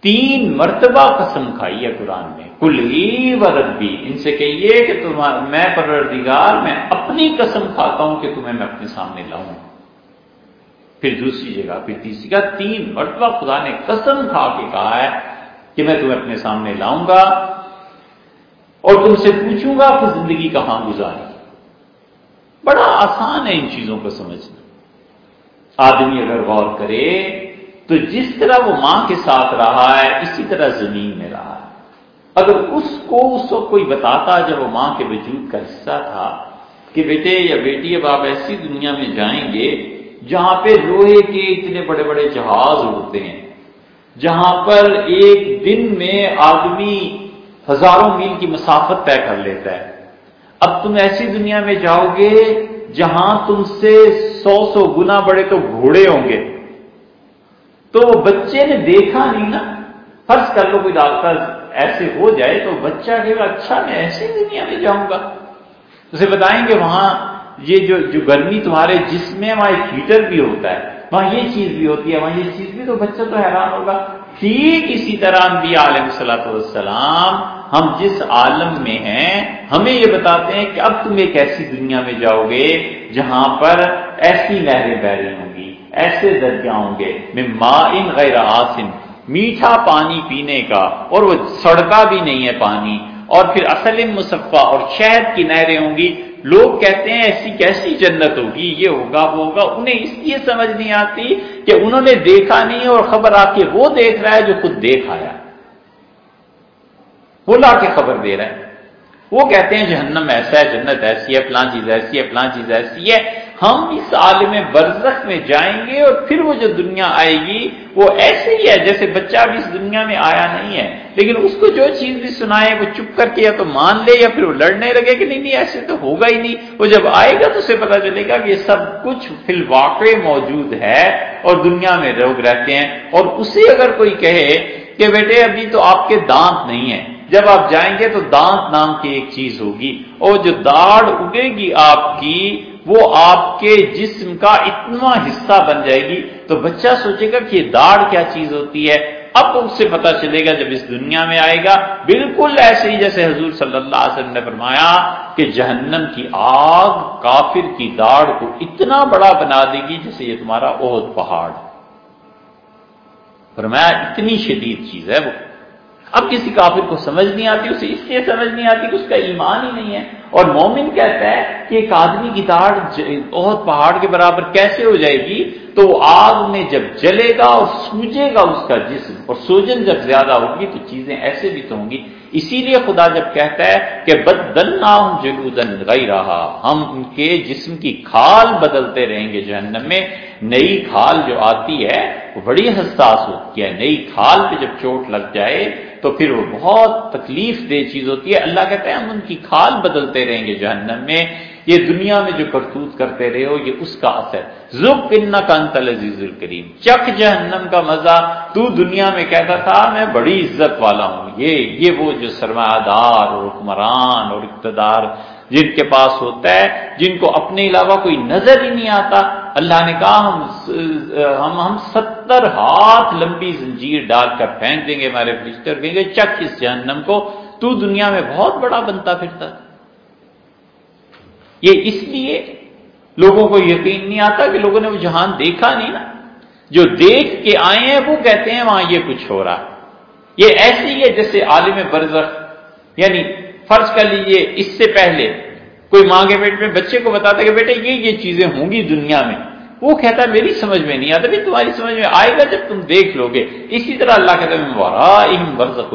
تین مرتبہ قسم کھائی ہے قرآن میں۔ کل و ربی ان سے کہیے کہ تم میں پروردگار، میں اپنی قسم کھاتا ہوں کہ تمہیں میں اپنے سامنے لاؤں۔ پھر دوسری جگہ، پھر تیسری جگہ، تین مرتبہ خدا نے قسم کھا کے کہا ہے کہ میں تمہیں اپنے سامنے لاؤں گا اور تم سے پوچھوں گا کہ زندگی کہاں گزاری۔ بڑا آسان ہے ان چیزوں کو سمجھنا۔ آدمی اگر غور کرے تو جس طرح وہ ماں کے ساتھ رہا ہے، اسی طرح زمین میں رہا۔ اگر اس کو اس وقت کوئی بتاتا جب وہ ماں کے وجود کا حصہ تھا کہ بیٹے یا بیٹی اب آپ ایسی دنیا میں جائیں گے جہاں پہ لوہے کے اتنے بڑے بڑے جہاز اڑتے ہیں، جہاں پر ایک دن میں آدمی ہزاروں میل کی مسافت طے کر لیتا ہے۔ اب تم ایسی دنیا میں جاؤ گے جہاں تم سے سو سو گنا بڑے تو گھوڑے ہوں گے۔ تو بچے نے دیکھا نہیں نا؟ فرض کر لو کوئی ڈاکٹر ایسے ہو جائے تو بچہ کہ اچھا میں ایسی دنیا میں جاؤں گا۔ اسے بتائیں گے وہاں یہ جو جو گرمی تمہارے جسم میں، وہاں ایک ہیٹر بھی ہوتا ہے، وہاں یہ چیز بھی ہوتی ہے، وہاں یہ چیز بھی تو بچہ تو حیران ہوگا۔ ٹھیک اسی طرح انبیاء علیہ صلاح والسلام ہم جس عالم میں ہیں، ہمیں یہ بتاتے ہیں کہ اب تم ایک ایسی دنیا میں جاؤ گے جہاں پر ایسی نہریں بہ رہی ہوں گی، ایسے درجہ ہوں گے۔ میں ماں ان غیر آسن۔ میٹھا پانی پینے کا، اور وہ سڑکا بھی نہیں ہے پانی۔ اور پھر اصل مصفہ اور شہد کی نہریں ہوں گی۔ لوگ کہتے ہیں ایسی کیسی جنت ہوگی، یہ ہوگا، وہ ہوگا۔ انہیں اس لیے سمجھ نہیں آتی کہ انہوں نے دیکھا نہیں، اور خبر آ کے وہ دیکھ رہا ہے جو خود دیکھ آیا۔ وہ لا کے خبر دے رہا ہے۔ وہ کہتے ہیں جہنم ایسا ہے، جنت ایسی ہے پلان چیز ایسی ہے پلان چیز ایسی ہے۔ ہم اس عالم برزخ میں جائیں گے اور پھر وہ جو دنیا آئے گی، وہ ایسے ہی ہے جیسے بچہ بھی اس دنیا میں آیا نہیں ہے۔ لیکن اس کو جو چیز بھی سنائے، وہ چپ کر کے یا تو مان لے یا پھر وہ لڑنے لگے کہ نہیں نہیں، ایسے تو ہوگا ہی نہیں۔ وہ جب آئے گا تو اسے پتا چلے گا کہ یہ سب کچھ فی الواقع موجود ہے اور دنیا میں لوگ رہتے ہیں۔ اور اسے اگر کوئی کہے کہ بیٹے ابھی تو آپ کے دانت نہیں ہیں، جب آپ جائیں گے تو دانت نام کی ایک چیز ہوگی۔ اور جو داڑھ اگے گی آپ کی وہ آپ کے جسم کا اتنا حصہ بن جائے گی تو بچہ سوچے گا کہ یہ داڑھ کیا چیز ہوتی ہے؟ اب اس سے پتا چلے گا جب اس دنیا میں آئے گا۔ بالکل ایسے ہی جیسے حضور صلی اللہ علیہ وسلم نے فرمایا کہ جہنم کی آگ کافر کی داڑھ کو اتنا بڑا بنا دے گی جیسے یہ تمہارا عہد پہاڑ۔ فرمایا، اتنی شدید چیز ہے وہ۔ اب کسی کافر کو سمجھ نہیں آتی، اسے اس لیے سمجھ نہیں آتی کہ اس کا ایمان ہی نہیں ہے۔ اور مومن کہتا ہے کہ ایک آدمی کی داڑ بہت پہاڑ کے برابر کیسے ہو جائے گی؟ تو آگ میں جب جلے گا اور سوجے گا اس کا جسم اور سوجن جب زیادہ ہوگی تو چیزیں ایسے بھی تو ہوں گی۔ اسی لیے خدا جب کہتا ہے کہ بدن نام جلودن گئی رہا ہم ان کے جسم کی کھال بدلتے رہیں گے جہنم میں۔ نئی کھال جو آتی ہے، وہ بڑی حساس ہوتی ہے۔ نئی کھال پہ جب چوٹ لگ جائے تو پھر وہ بہت تکلیف دہ چیز ہوتی ہے۔ اللہ کہتے ہیں ہم ان کی کھال بدلتے رہیں گے جہنم میں۔ یہ دنیا میں جو کرتوت کرتے رہے ہو، یہ اس کا اثر۔ زب ان کا انتل عزیز الکریم۔ چک جہنم کا مزہ۔ تو دنیا میں کہتا تھا، میں بڑی عزت والا ہوں۔ یہ یہ وہ جو سرمایہ دار اور حکمران اور اقتدار جن کے پاس ہوتا ہے، جن کو اپنے علاوہ کوئی نظر ہی نہیں آتا۔ اللہ نے کہا ہم ہم ہم ستر ہاتھ لمبی زنجیر ڈال کر پھینک دیں گے ہمارے فرشتے کہیں گے چک اس جہنم کو۔ تو دنیا میں بہت بڑا بنتا پھرتا۔ یہ اس لیے لوگوں کو یقین نہیں آتا کہ لوگوں نے وہ جہان دیکھا نہیں نا۔ جو دیکھ کے آئے ہیں، وہ کہتے ہیں وہاں یہ کچھ ہو رہا۔ یہ ایسی ہے جیسے عالم برزخ یعنی فرض کر لیجیے اس سے پہلے، کوئی ماں کے پیٹ میں بچے کو بتاتا کہ بیٹے یہ یہ چیزیں ہوں گی دنیا میں۔ وہ کہتا ہے میری سمجھ میں نہیں آتا بھی تمہاری سمجھ میں آئے گا جب تم دیکھ لو گے۔ اسی طرح اللہ کہتا ہے برزخ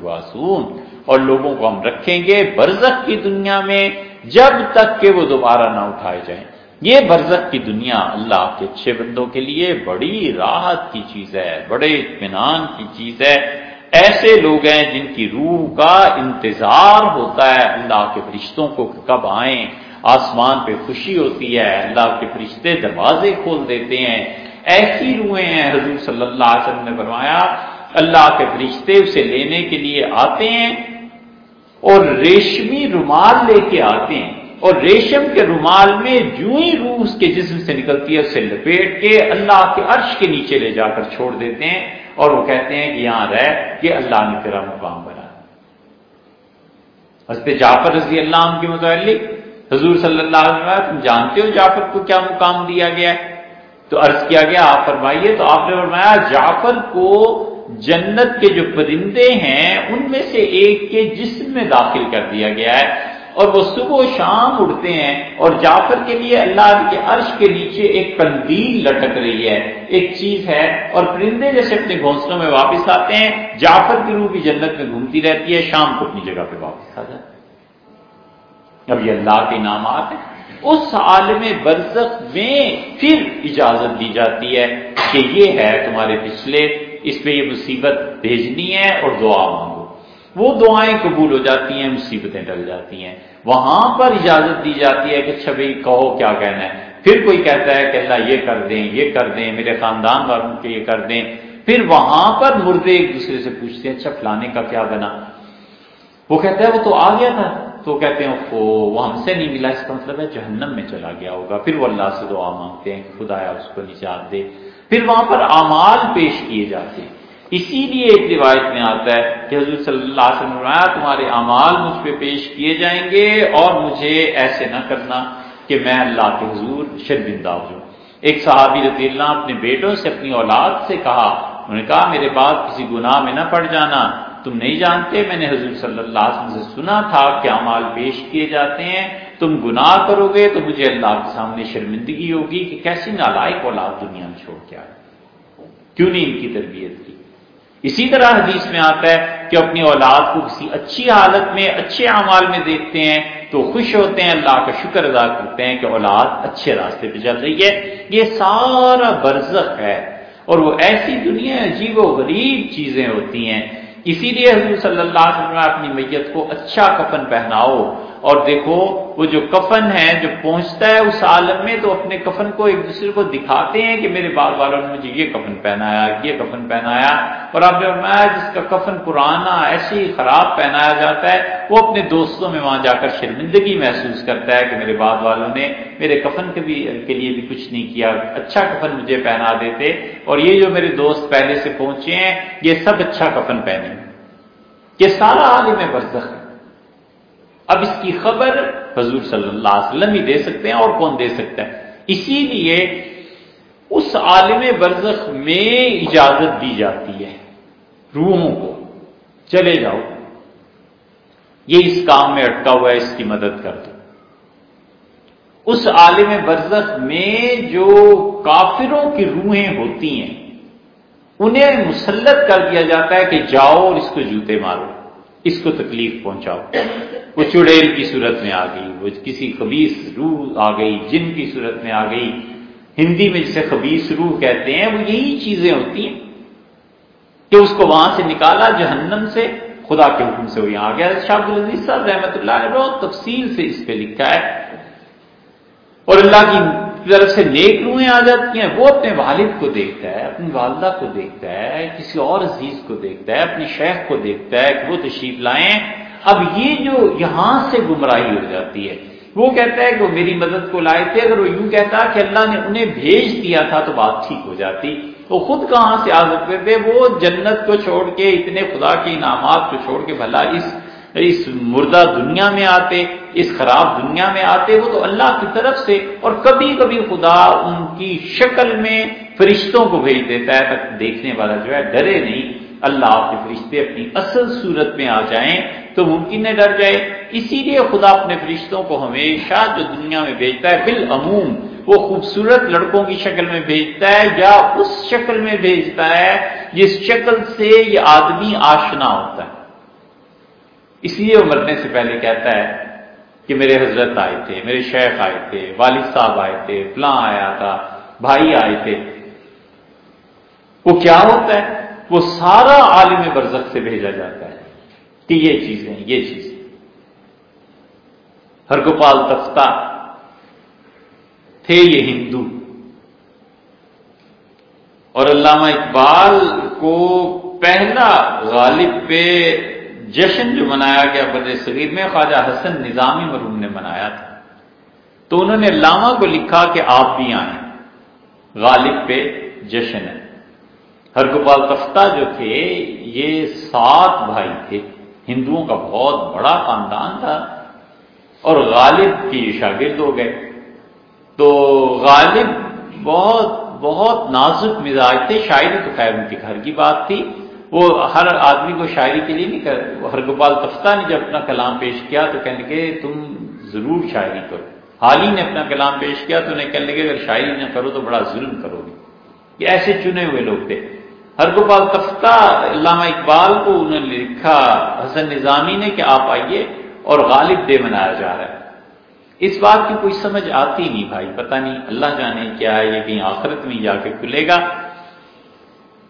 برزخون اور لوگوں کو ہم رکھیں گے برزخ کی دنیا میں جب تک کہ وہ دوبارہ نہ اٹھائے جائیں۔ یہ برزخ کی دنیا اللہ کے اچھے بندوں کے لیے بڑی راحت کی چیز ہے، بڑے اطمینان کی چیز ہے۔ ایسے لوگ ہیں جن کی روح کا انتظار ہوتا ہے اللہ کے فرشتوں کو کب آئیں۔ آسمان پہ خوشی ہوتی ہے، اللہ کے فرشتے دروازے کھول دیتے ہیں۔ ایسی روحیں ہیں، حضور صلی اللہ علیہ وسلم نے فرمایا، اللہ کے فرشتے اسے لینے کے لیے آتے ہیں اور ریشمی رومال لے کے آتے ہیں۔ اور ریشم کے رومال میں جو ہی روح اس کے جسم سے نکلتی ہے، اسے لپیٹ کے اللہ کے عرش کے نیچے لے جا کر چھوڑ دیتے ہیں۔ اور وہ کہتے ہیں کہ یہاں رہ کہ اللہ نے تیرا مقام بنا۔ حضرت جعفر رضی اللہ عنہ کے متعلق حضور صلی اللہ علیہ وسلم، تم جانتے ہو جعفر کو کیا مقام دیا گیا ہے؟ تو عرض کیا گیا، آپ فرمائیے، تو آپ نے فرمایا، جعفر کو جنت کے جو پرندے ہیں، ان میں سے ایک کے جسم میں داخل کر دیا گیا ہے۔ اور وہ صبح و شام اڑتے ہیں، اور جعفر کے لیے اللہ کے عرش کے نیچے ایک قندیل لٹک رہی ہے۔ ایک چیز ہے، اور پرندے جیسے اپنے گھونسلوں میں واپس آتے ہیں، جعفر کی روح بھی جنت میں گھومتی رہتی ہے، شام کو اپنی جگہ پہ واپس آ جاتی اب یہ اللہ کے انعامات ہیں، اس عالم برزخ میں پھر اجازت دی جاتی ہے کہ یہ ہے تمہارے پچھلے، اس پہ یہ مصیبت بھیجنی ہے اور دعا مانگو۔ وہ دعائیں قبول ہو جاتی ہیں، مصیبتیں ڈل جاتی ہیں۔ وہاں پر اجازت دی جاتی ہے کہ اچھا بھائی، کہو کیا کہنا ہے۔ پھر کوئی کہتا ہے کہ اللہ یہ کر دیں، یہ کر دیں، میرے خاندان والوں کے یہ کر دیں۔ پھر وہاں پر مردے ایک دوسرے سے پوچھتے ہیں اچھا فلانے کا کیا بنا؟ وہ کہتا ہے وہ تو آ گیا تھا۔ تو کہتے ہیں وہ ہم سے نہیں ملا اس کا مطلب ہے، جہنم میں چلا گیا ہوگا۔ پھر وہ اللہ سے دعا مانگتے ہیں خدایا اس کو نجات دے۔ پھر وہاں پر اعمال پیش کیے جاتے ہیں۔ اسی لیے ایک روایت میں آتا ہے کہ حضور صلی اللہ علیہ وسلم تمہارے اعمال مجھ پہ پیش کیے جائیں گے اور مجھے ایسے نہ کرنا کہ میں اللہ کے حضور شرمندہ ہو جاؤں ایک صحابی رضی اللہ اپنے بیٹوں سے اپنی اولاد سے کہا، انہوں نے کہا، میرے بعد کسی گناہ میں نہ پڑ جانا۔ تم نہیں جانتے، میں نے حضور صلی اللہ علیہ وسلم سے سنا تھا کہ اعمال پیش کیے جاتے ہیں۔ تم گناہ کرو گے تو مجھے اللہ کے سامنے شرمندگی ہوگی کہ کیسی نالائق اولاد دنیا میں چھوڑ کے آئے۔ کیوں نہیں ان کی تربیت کی؟ اسی طرح حدیث میں آتا ہے کہ اپنی اولاد کو کسی اچھی حالت میں، اچھے اعمال میں دیکھتے ہیں تو خوش ہوتے ہیں، اللہ کا شکر ادا کرتے ہیں کہ اولاد اچھے راستے پہ چل رہی ہے۔ یہ سارا برزخ ہے اور وہ ایسی دنیا عجیب و غریب چیزیں ہوتی ہیں۔ اسی لیے حضور صلی اللہ علیہ وسلم اپنی میت کو اچھا کفن پہناؤ اور دیکھو، وہ جو کفن ہے، جو پہنچتا ہے اس عالم میں، تو اپنے کفن کو ایک دوسرے کو دکھاتے ہیں کہ میرے بال والوں نے مجھے یہ کفن پہنایا، یہ کفن پہنایا۔ اور آپ نے فرمایا، جس کا کفن پرانا، ایسے ہی خراب پہنایا جاتا ہے، وہ اپنے دوستوں میں وہاں جا کر شرمندگی محسوس کرتا ہے کہ میرے بال والوں نے میرے کفن کے بھی، کے لیے بھی کچھ نہیں کیا اچھا کفن مجھے پہنا دیتے۔ اور یہ جو میرے دوست پہلے سے پہنچے ہیں، یہ سب اچھا کفن پہنے۔ یہ سارا عالم برزخ ہے اب اس کی خبر حضور صلی اللہ علیہ وسلم ہی دے سکتے ہیں اور کون دے سکتا ہے؟ اسی لیے اس عالم برزخ میں اجازت دی جاتی ہے روحوں کو، چلے جاؤ، یہ اس کام میں اٹکا ہوا ہے، اس کی مدد کر دو۔ اس عالم برزخ میں جو کافروں کی روحیں ہوتی ہیں، انہیں مسلط کر دیا جاتا ہے کہ جاؤ اور اس کو جوتے مارو۔ اس کو تکلیف پہنچاؤ۔ وہ چڑیل کی صورت میں آ گئی، وہ کسی خبیص روح آ گئی، جن کی صورت میں آ گئی۔ ہندی میں جسے خبیص روح کہتے ہیں، وہ یہی چیزیں ہوتی ہیں کہ اس کو وہاں سے نکالا، جہنم سے، خدا کے حکم سے وہ یہاں آ گیا۔ شاہ العزیز صاحب رحمۃ اللہ نے بہت تفصیل سے اس پہ لکھا ہے۔ اور اللہ کی طرف سے نیک روحیں آ جاتی ہیں، وہ اپنے والد کو دیکھتا ہے، اپنی والدہ کو دیکھتا ہے، کسی اور عزیز کو دیکھتا ہے، اپنی شیخ کو دیکھتا ہے کہ وہ تشریف لائیں۔ اب یہ جو یہاں سے گمراہی ہو جاتی ہے، وہ کہتا ہے کہ وہ میری مدد کو لائے تھے، اگر وہ یوں کہتا کہ اللہ نے انہیں بھیج دیا تھا تو بات ٹھیک ہو جاتی۔ وہ خود کہاں سے آ سکتے تھے وہ جنت کو چھوڑ کے، اتنے خدا کے انعامات کو چھوڑ کے، بھلا اس اس مردہ دنیا میں آتے، اس خراب دنیا میں آتے، وہ تو اللہ کی طرف سے، اور کبھی کبھی خدا ان کی شکل میں فرشتوں کو بھیج دیتا ہے تک دیکھنے والا جو ہے ڈرے نہیں۔ اللہ آپ کے فرشتے اپنی اصل صورت میں آ جائیں تو ممکن ہے ڈر جائے۔ اسی لیے خدا اپنے فرشتوں کو ہمیشہ جو دنیا میں بھیجتا ہے، بالعموم وہ خوبصورت لڑکوں کی شکل میں بھیجتا ہے، یا اس شکل میں بھیجتا ہے جس شکل سے یہ آدمی آشنا ہوتا ہے۔ اس لیے وہ مرنے سے پہلے کہتا ہے کہ میرے حضرت آئے تھے، میرے شیخ آئے تھے، والد صاحب آئے تھے، فلاں آیا تھا، بھائی آئے تھے۔ وہ کیا ہوتا ہے؟ وہ سارا عالم برزخ سے بھیجا جاتا ہے کہ یہ چیزیں یہ چیز ہر گوپال تختہ تھے یہ ہندو۔ اور علامہ اقبال کو پہلا غالب پہ جشن جو منایا گیا بر صغیر میں، خواجہ حسن نظامی مرحوم نے منایا تھا۔ تو انہوں نے علامہ کو لکھا کہ آپ بھی آئیں۔ غالب پہ جشن ہے۔ ہر گوپال تختہ جو تھے، یہ سات بھائی تھے۔ ہندوؤں کا بہت بڑا خاندان تھا۔ اور غالب کی شاگرد ہو گئے۔ تو غالب بہت بہت نازک مزاج تھے۔ شاعری تو خیر ان کے گھر کی بات تھی۔ وہ ہر آدمی کو شاعری کے لیے نہیں کر ہر گوپال تفتہ نے جب اپنا کلام پیش کیا تو کہنے لگے تم ضرور شاعری کرو۔ حال ہی نے اپنا کلام پیش کیا تو انہیں کہنے لگے اگر شاعری نہ کرو تو بڑا ظلم کرو گے۔ یہ ایسے چنے ہوئے لوگ تھے۔ ہر گوپال تفتہ علامہ اقبال کو انہوں نے لکھا۔ حسن نظامی نے کہ آپ آئیے اور غالب دے منایا جا رہا ہے۔ اس بات کی کوئی سمجھ آتی نہیں بھائی، پتہ نہیں اللہ جانے کیا ہے، یہ کہیں آخرت میں جا کے کھلے گا۔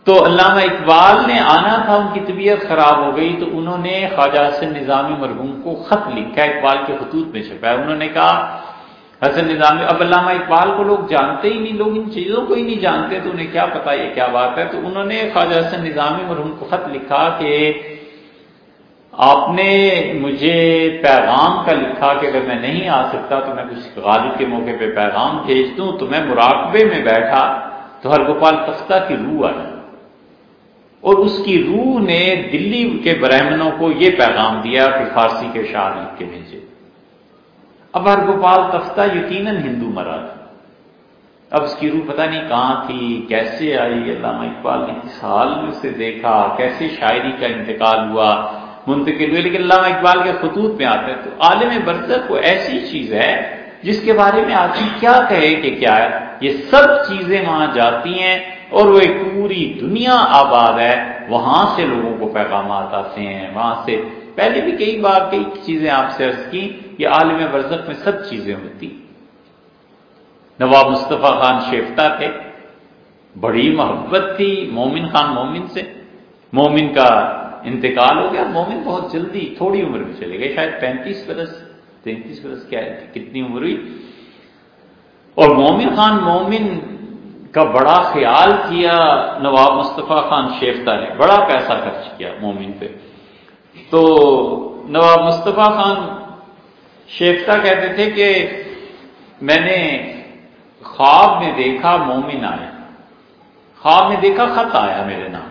تو علامہ اقبال نے آنا تھا ان کی طبیعت خراب ہو گئی تو انہوں نے خواجہ حسن نظامی مرحوم کو خط لکھا اقبال کے خطوط میں چھپایا انہوں نے کہا، حسن نظامی، اب علامہ اقبال کو لوگ جانتے ہی نہیں، لوگ ان چیزوں کو ہی نہیں جانتے، تو انہیں کیا پتا یہ کیا بات ہے؟ تو انہوں نے خواجہ حسن نظامی مرحوم کو خط لکھا کہ آپ نے مجھے پیغام کا لکھا کہ اگر میں نہیں آ سکتا تو میں کچھ غالب کے موقع پہ پیغام بھیج دوں، تو میں مراقبے میں بیٹھا۔ تو ہر گوپال تختہ کی روح آئی اور اس کی روح نے دلی کے برہمنوں کو یہ پیغام دیا کہ فارسی کے شاہ لکھ کے بھیجے اب ہر گوپال تختہ یقیناً ہندو مرا تھا اب اس کی روح پتہ نہیں کہاں تھی، کیسے آئی، علامہ اقبال نے کس حال میں اسے دیکھا، کیسے شاعری کا انتقال ہوا، منتقل ہوئے، لیکن علامہ اقبال کے خطوط میں آتے ہیں تو عالم برتر کو ایسی چیز ہے جس کے بارے میں آدمی کیا کہے کہ کیا ہے؟ یہ سب چیزیں وہاں جاتی ہیں۔ اور وہ ایک پوری دنیا آباد ہے، وہاں سے لوگوں کو پیغامات آتے ہیں، وہاں سے۔ پہلے بھی کئی بار کئی چیزیں آپ سے عرض کی یہ عالم برزت میں سب چیزیں ہوتی۔ نواب مصطفیٰ خان شیفتہ تھے، بڑی محبت تھی مومن خان مومن سے۔ مومن کا انتقال ہو گیا، مومن بہت جلدی تھوڑی عمر میں چلے گئے، شاید پینتیس برس، تینتیس برس کیا کتنی عمر ہوئی؟ اور مومن خان مومن کا بڑا خیال کیا نواب مصطفیٰ خان شیفتہ نے، بڑا پیسہ خرچ کیا مومن پہ۔ تو نواب مصطفیٰ خان شیفتہ کہتے تھے کہ میں نے خواب میں دیکھا مومن آیا۔ خواب میں دیکھا خط آیا میرے نام۔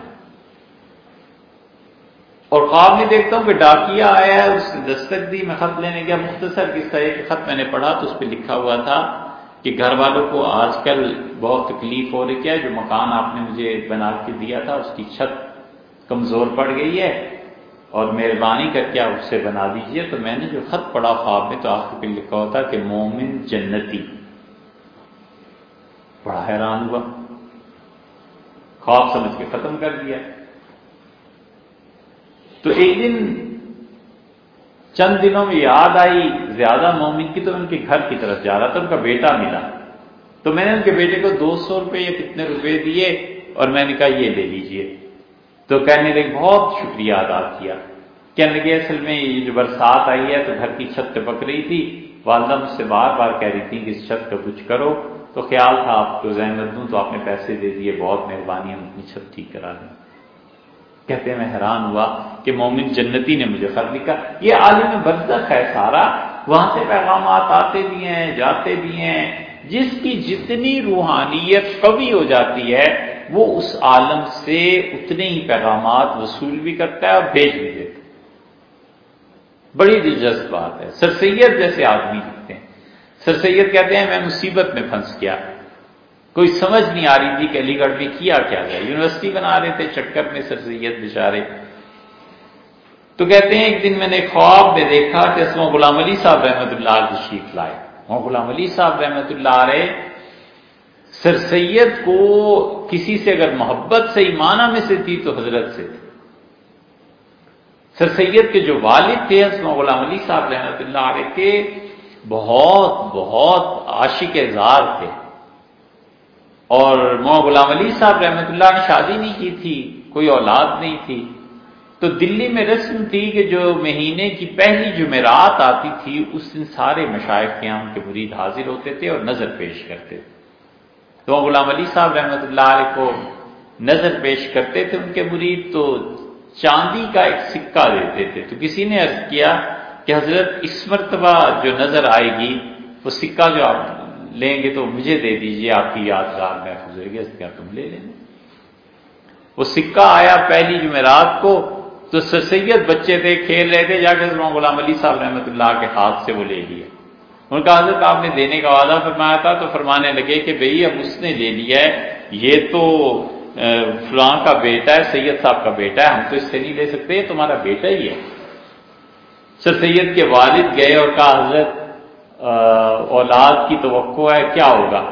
اور خواب میں دیکھتا ہوں کہ ڈاکیا آیا ہے، اس نے دستک دی، میں خط لینے گیا، مختصر کس طرح کہ خط میں نے پڑھا تو اس پہ لکھا ہوا تھا۔ کہ گھر والوں کو آج کل بہت تکلیف ہو رہی ہے، جو مکان آپ نے مجھے بنا کے دیا تھا، اس کی چھت کمزور پڑ گئی ہے اور مہربانی کر کے آپ اسے بنا دیجیے۔ تو میں نے جو خط پڑھا خواب میں تو آخر پہ لکھا ہوتا کہ مومن جنتی۔ بڑا حیران ہوا۔ خواب سمجھ کے ختم کر دیا۔ تو ایک دن چند دنوں میں یاد آئی زیادہ مومن کی تو ان کے گھر کی طرف جا رہا تھا، ان کا بیٹا ملا۔ تو میں نے ان کے بیٹے کو دو سو روپے یا کتنے روپے دیے اور میں نے کہا یہ لے لیجیے۔ تو کہنے لگے، بہت شکریہ ادا کیا۔ کہنے لگے، اصل میں یہ جو برسات آئی ہے تو گھر کی چھت پک رہی تھی۔ والدہ مجھ سے بار بار کہہ رہی تھی کہ اس چھت کا کچھ کرو۔ تو خیال تھا، آپ کو زحمت دوں تو آپ نے پیسے دے دیے، بہت مہربانی، ہم اپنی چھت ٹھیک کرا دیں۔ کہتے ہیں، میں حیران ہوا کہ مومن جنتی نے مجھے خط لکھا۔ یہ عالم برزخ ہے سارا۔ وہاں سے پیغامات آتے بھی ہیں، جاتے بھی ہیں، جس کی جتنی روحانیت قوی ہو جاتی ہے، وہ اس عالم سے اتنے ہی پیغامات وصول بھی کرتا ہے اور بھیج بھی دیتا ہے۔ بڑی دلچسپ بات ہے۔ سر سید جیسے آدمی لکھتے ہیں۔ سر سید کہتے ہیں، میں مصیبت میں پھنس گیا۔ کوئی سمجھ نہیں آ رہی تھی کہ علی گڑھ میں کیا کیا گیا۔ یونیورسٹی بنا رہے تھے، چکر میں سر سید بچارے تو کہتے ہیں ایک دن میں نے خواب میں دیکھا کہ اسما غلام علی صاحب رحمت اللہ تشریف لائے۔ وہ غلام علی صاحب رحمت اللہ علیہ سر سید کو کسی سے اگر محبت سے ایمانہ میں سے تھی تو حضرت سے تھی۔ سر سید کے جو والد تھے اسما غلام علی صاحب رحمت اللہ علیہ کے بہت بہت عاشق اظہار تھے۔ اور مو غلام علی صاحب رحمت اللہ نے شادی نہیں کی تھی، کوئی اولاد نہیں تھی۔ تو دلی میں رسم تھی کہ جو مہینے کی پہلی جمعرات آتی تھی، اس دن سارے مشائق کے یہاں کے مرید حاضر ہوتے تھے اور نظر پیش کرتے تھے۔ تو غلام علی صاحب رحمت اللہ علیہ کو نظر پیش کرتے تھے ان کے مرید، تو چاندی کا ایک سکہ دیتے تھے۔ تو کسی نے عرض کیا کہ حضرت اس مرتبہ جو نظر آئے گی، وہ سکہ جو آپ لیں گے تو مجھے دے دیجیے، آپ کی یادگار محفوظ ہوئے گی کیا تم لے لیں وہ سکہ آیا پہلی جمعرات کو تو سید بچے تھے، کھیل رہے تھے، جا کے غلام علی صاحب رحمۃ اللہ کے ہاتھ سے وہ لے لیا ان کا حضرت آپ نے دینے کا وعدہ فرمایا تھا، تو فرمانے لگے کہ بھئی اب اس نے لے لیا ہے، یہ تو فلاں کا بیٹا ہے، سید صاحب کا بیٹا ہے، ہم تو اس سے نہیں لے سکتے، یہ تمہارا بیٹا ہی ہے۔ سر سید کے والد گئے اور کہا، حضرت اولاد کی توقع ہے، کیا ہوگا؟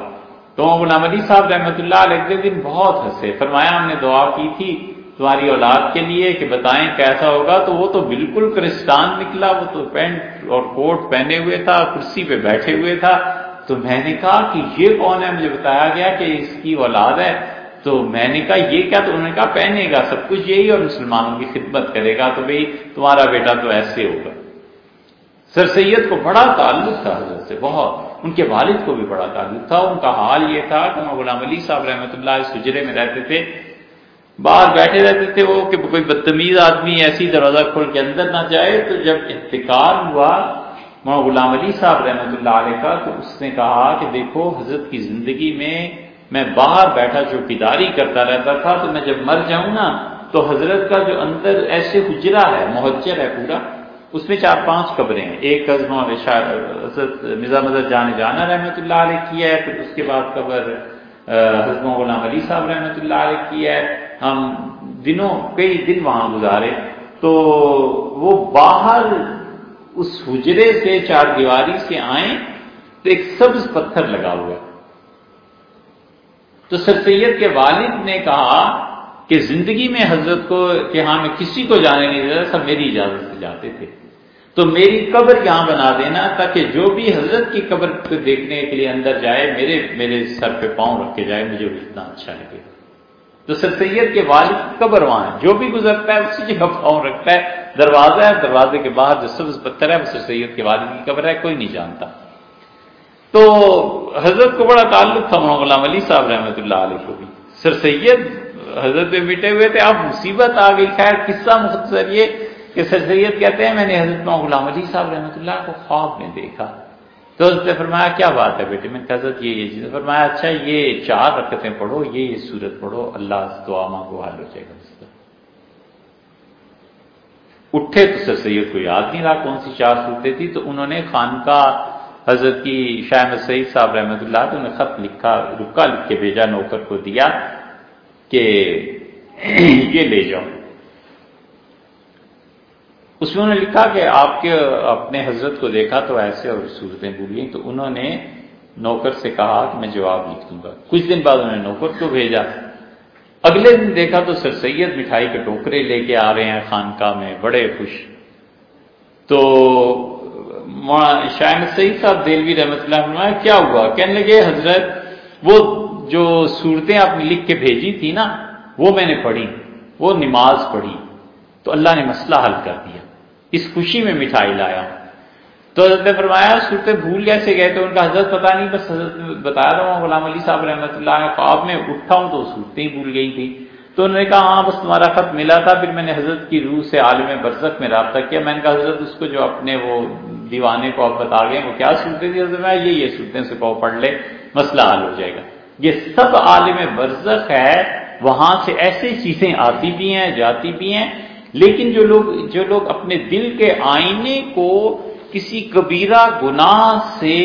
تو غلام علی صاحب رحمۃ اللہ علیہ دن بہت ہنسے۔ فرمایا، ہم نے دعا کی تھی تمہاری اولاد کے لیے کہ بتائیں کیسا ہوگا، تو وہ تو بالکل کرسٹان نکلا، وہ تو پینٹ اور کوٹ پہنے ہوئے تھا، کرسی پہ بیٹھے ہوئے تھا۔ تو میں نے کہا کہ یہ کون ہے؟ مجھے بتایا گیا کہ اس کی اولاد ہے۔ تو میں نے کہا، یہ کیا؟ تو انہوں نے کہا، پہنے گا، سب کچھ یہی اور مسلمانوں کی خدمت کرے گا۔ تو بھئی، تمہارا بیٹا تو ایسے ہوگا۔ سر سید کو بڑا تعلق تھا حضرت سے، بہت۔ ان کے والد کو بھی بڑا تعلق تھا۔ ان کا حال یہ تھا کہ غلام علی صاحب رحمۃ اللہ اس حجرے میں رہتے تھے۔ باہر بیٹھے رہتے تھے وہ کہ کوئی بدتمیز آدمی ایسی دروازہ کھول کے اندر نہ جائے، تو جب انتقال ہوا وہاں غلام علی صاحب رحمۃ اللہ علیہ کا، تو اس نے کہا کہ دیکھو، حضرت کی زندگی میں میں باہر بیٹھا چوکیداری کرتا رہتا تھا، تو میں جب مر جاؤں نا، تو حضرت کا جو اندر ایسے حجرا ہے، محجر ہے پورا، اس میں چار پانچ قبریں ہیں۔ ایک قزم حضرت مرزا مدد جان جانا رحمۃ اللہ علیہ کی ہے، پھر اس کے بعد قبر حضرت غلام علی صاحب رحمۃ اللہ علیہ کی ہے۔ ہم دنوں کئی دن وہاں گزارے تو وہ باہر اس حجرے سے چار دیواری سے آئیں تو ایک سبز پتھر لگا ہوا تو سر سید کے والد نے کہا کہ زندگی میں حضرت کو کہ ہاں میں کسی کو جانے نہیں دیتا سب میری اجازت سے جاتے تھے۔ تو میری قبر یہاں بنا دینا تاکہ جو بھی حضرت کی قبر کو دیکھنے کے لیے اندر جائے، میرے میرے سر پہ پاؤں رکھ کے جائے، مجھے اتنا اچھا لگے۔ تو سر سید کے والد کی قبر وہاں ہے، جو بھی گزرتا ہے، اسی جگہ پاؤں رکھتا ہے، دروازہ ہے، دروازے کے باہر جو سبز پتھر ہے، وہ سر سید کے والد کی قبر ہے، کوئی نہیں جانتا۔ تو حضرت کو بڑا تعلق تھا غلام علی صاحب رحمۃ اللہ علیہ کو بھی۔ سر سید حضرت میں مٹے ہوئے تھے، اب مصیبت آ گئی۔ خیر، قصہ مختصر یہ کہ سر سید کہتے ہیں، میں نے حضرت غلام علی صاحب رحمۃ اللہ کو خواب میں دیکھا۔ تو حضرت نے فرمایا، کیا بات ہے بیٹے؟ میں حضرت، یہ یہ چیز۔ فرمایا اچھا یہ چار رکعتیں پڑھو، یہ یہ صورت پڑھو، اللہ دعا مانگو، حال ہو جائے گا اٹھے تو سر سید کو یاد نہیں رہا کون سی چار صورتیں تھی تو انہوں نے خانقاہ حضرت کی شاہ سعید صاحب رحمۃ اللہ تو انہیں خط لکھا رکا لکھ کے بھیجا، نوکر کو دیا کہ [CLEARS THROAT] یہ لے جاؤ۔ اس میں انہوں نے لکھا کہ آپ کے اپنے حضرت کو دیکھا تو ایسے اور صورتیں بولی تو انہوں نے نوکر سے کہا کہ میں جواب لکھ دوں گا۔ کچھ دن بعد انہوں نے نوکر کو بھیجا۔ اگلے دن دیکھا تو سر سید مٹھائی کے ٹوکرے لے کے آ رہے ہیں خانقاہ میں، بڑے خوش۔ تو شاہ سعید صاحب دلوی رحمت اللہ کیا ہوا؟ کہنے لگے، حضرت، وہ جو صورتیں آپ نے لکھ کے بھیجی تھی نا، وہ میں نے پڑھی، وہ نماز پڑھی۔ تو اللہ نے مسئلہ حل کر دیا۔ اس خوشی میں مٹھائی لایا۔ تو حضرت نے فرمایا صورتیں بھول کیسے گئے تو ان کا حضرت پتا نہیں، بس حضرت بتا رہا ہوں، غلام علی صاحب رحمۃ اللہ خواب میں اٹھا ہوں تو صورتیں ہی بھول گئی تھی۔ تو انہوں نے کہا ہاں بس تمہارا خط ملا تھا، پھر میں نے حضرت کی روح سے عالم برزت میں رابطہ کیا۔ میں نے کہا، حضرت، اس کو جو اپنے وہ دیوانے کو آپ بتا گئے، وہ کیا سنتے تھے حضرت میں یہ یہ سنتے سے کہو پڑھ لے، مسئلہ حل ہو جائے گا۔ یہ سب عالم برزخ ہے، وہاں سے ایسی چیزیں آتی بھی ہیں، جاتی بھی ہیں لیکن جو لوگ جو لوگ اپنے دل کے آئینے کو کسی کبیرہ گناہ سے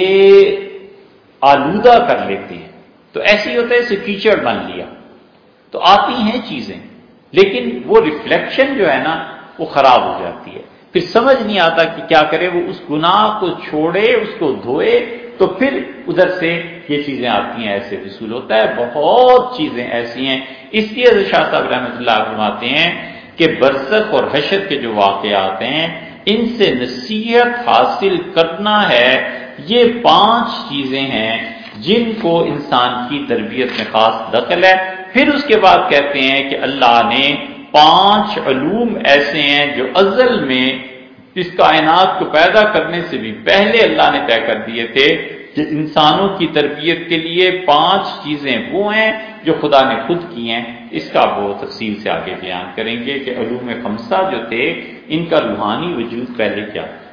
آلودہ کر لیتے ہیں، تو ایسی ہوتا ہے اسے کیچڑ بن لیا۔ تو آتی ہیں چیزیں، لیکن وہ ریفلیکشن جو ہے نا، وہ خراب ہو جاتی ہے۔ پھر سمجھ نہیں آتا کہ کیا کرے، وہ اس گناہ کو چھوڑے، اس کو دھوئے، تو پھر ادھر سے یہ چیزیں آتی ہیں، ایسے وصول ہوتا ہے۔ بہت چیزیں ایسی ہیں۔ اس لیے شاہ صاحب رحمۃ اللہ فرماتے ہیں کہ برسک اور حشر کے جو واقعات ہیں، ان سے نصیحت حاصل کرنا ہے۔ یہ پانچ چیزیں ہیں جن کو انسان کی تربیت میں خاص دخل ہے۔ پھر اس کے بعد کہتے ہیں کہ اللہ نے پانچ علوم ایسے ہیں جو ازل میں اس کائنات کو پیدا کرنے سے بھی پہلے اللہ نے طے کر دیے تھے۔ کہ انسانوں کی تربیت کے لیے پانچ چیزیں وہ ہیں جو خدا نے خود کی ہیں، اس کا وہ تفصیل سے آگے بیان کریں گے کہ علوم خمسہ جو تھے، ان کا روحانی وجود پہلے کیا تھا؟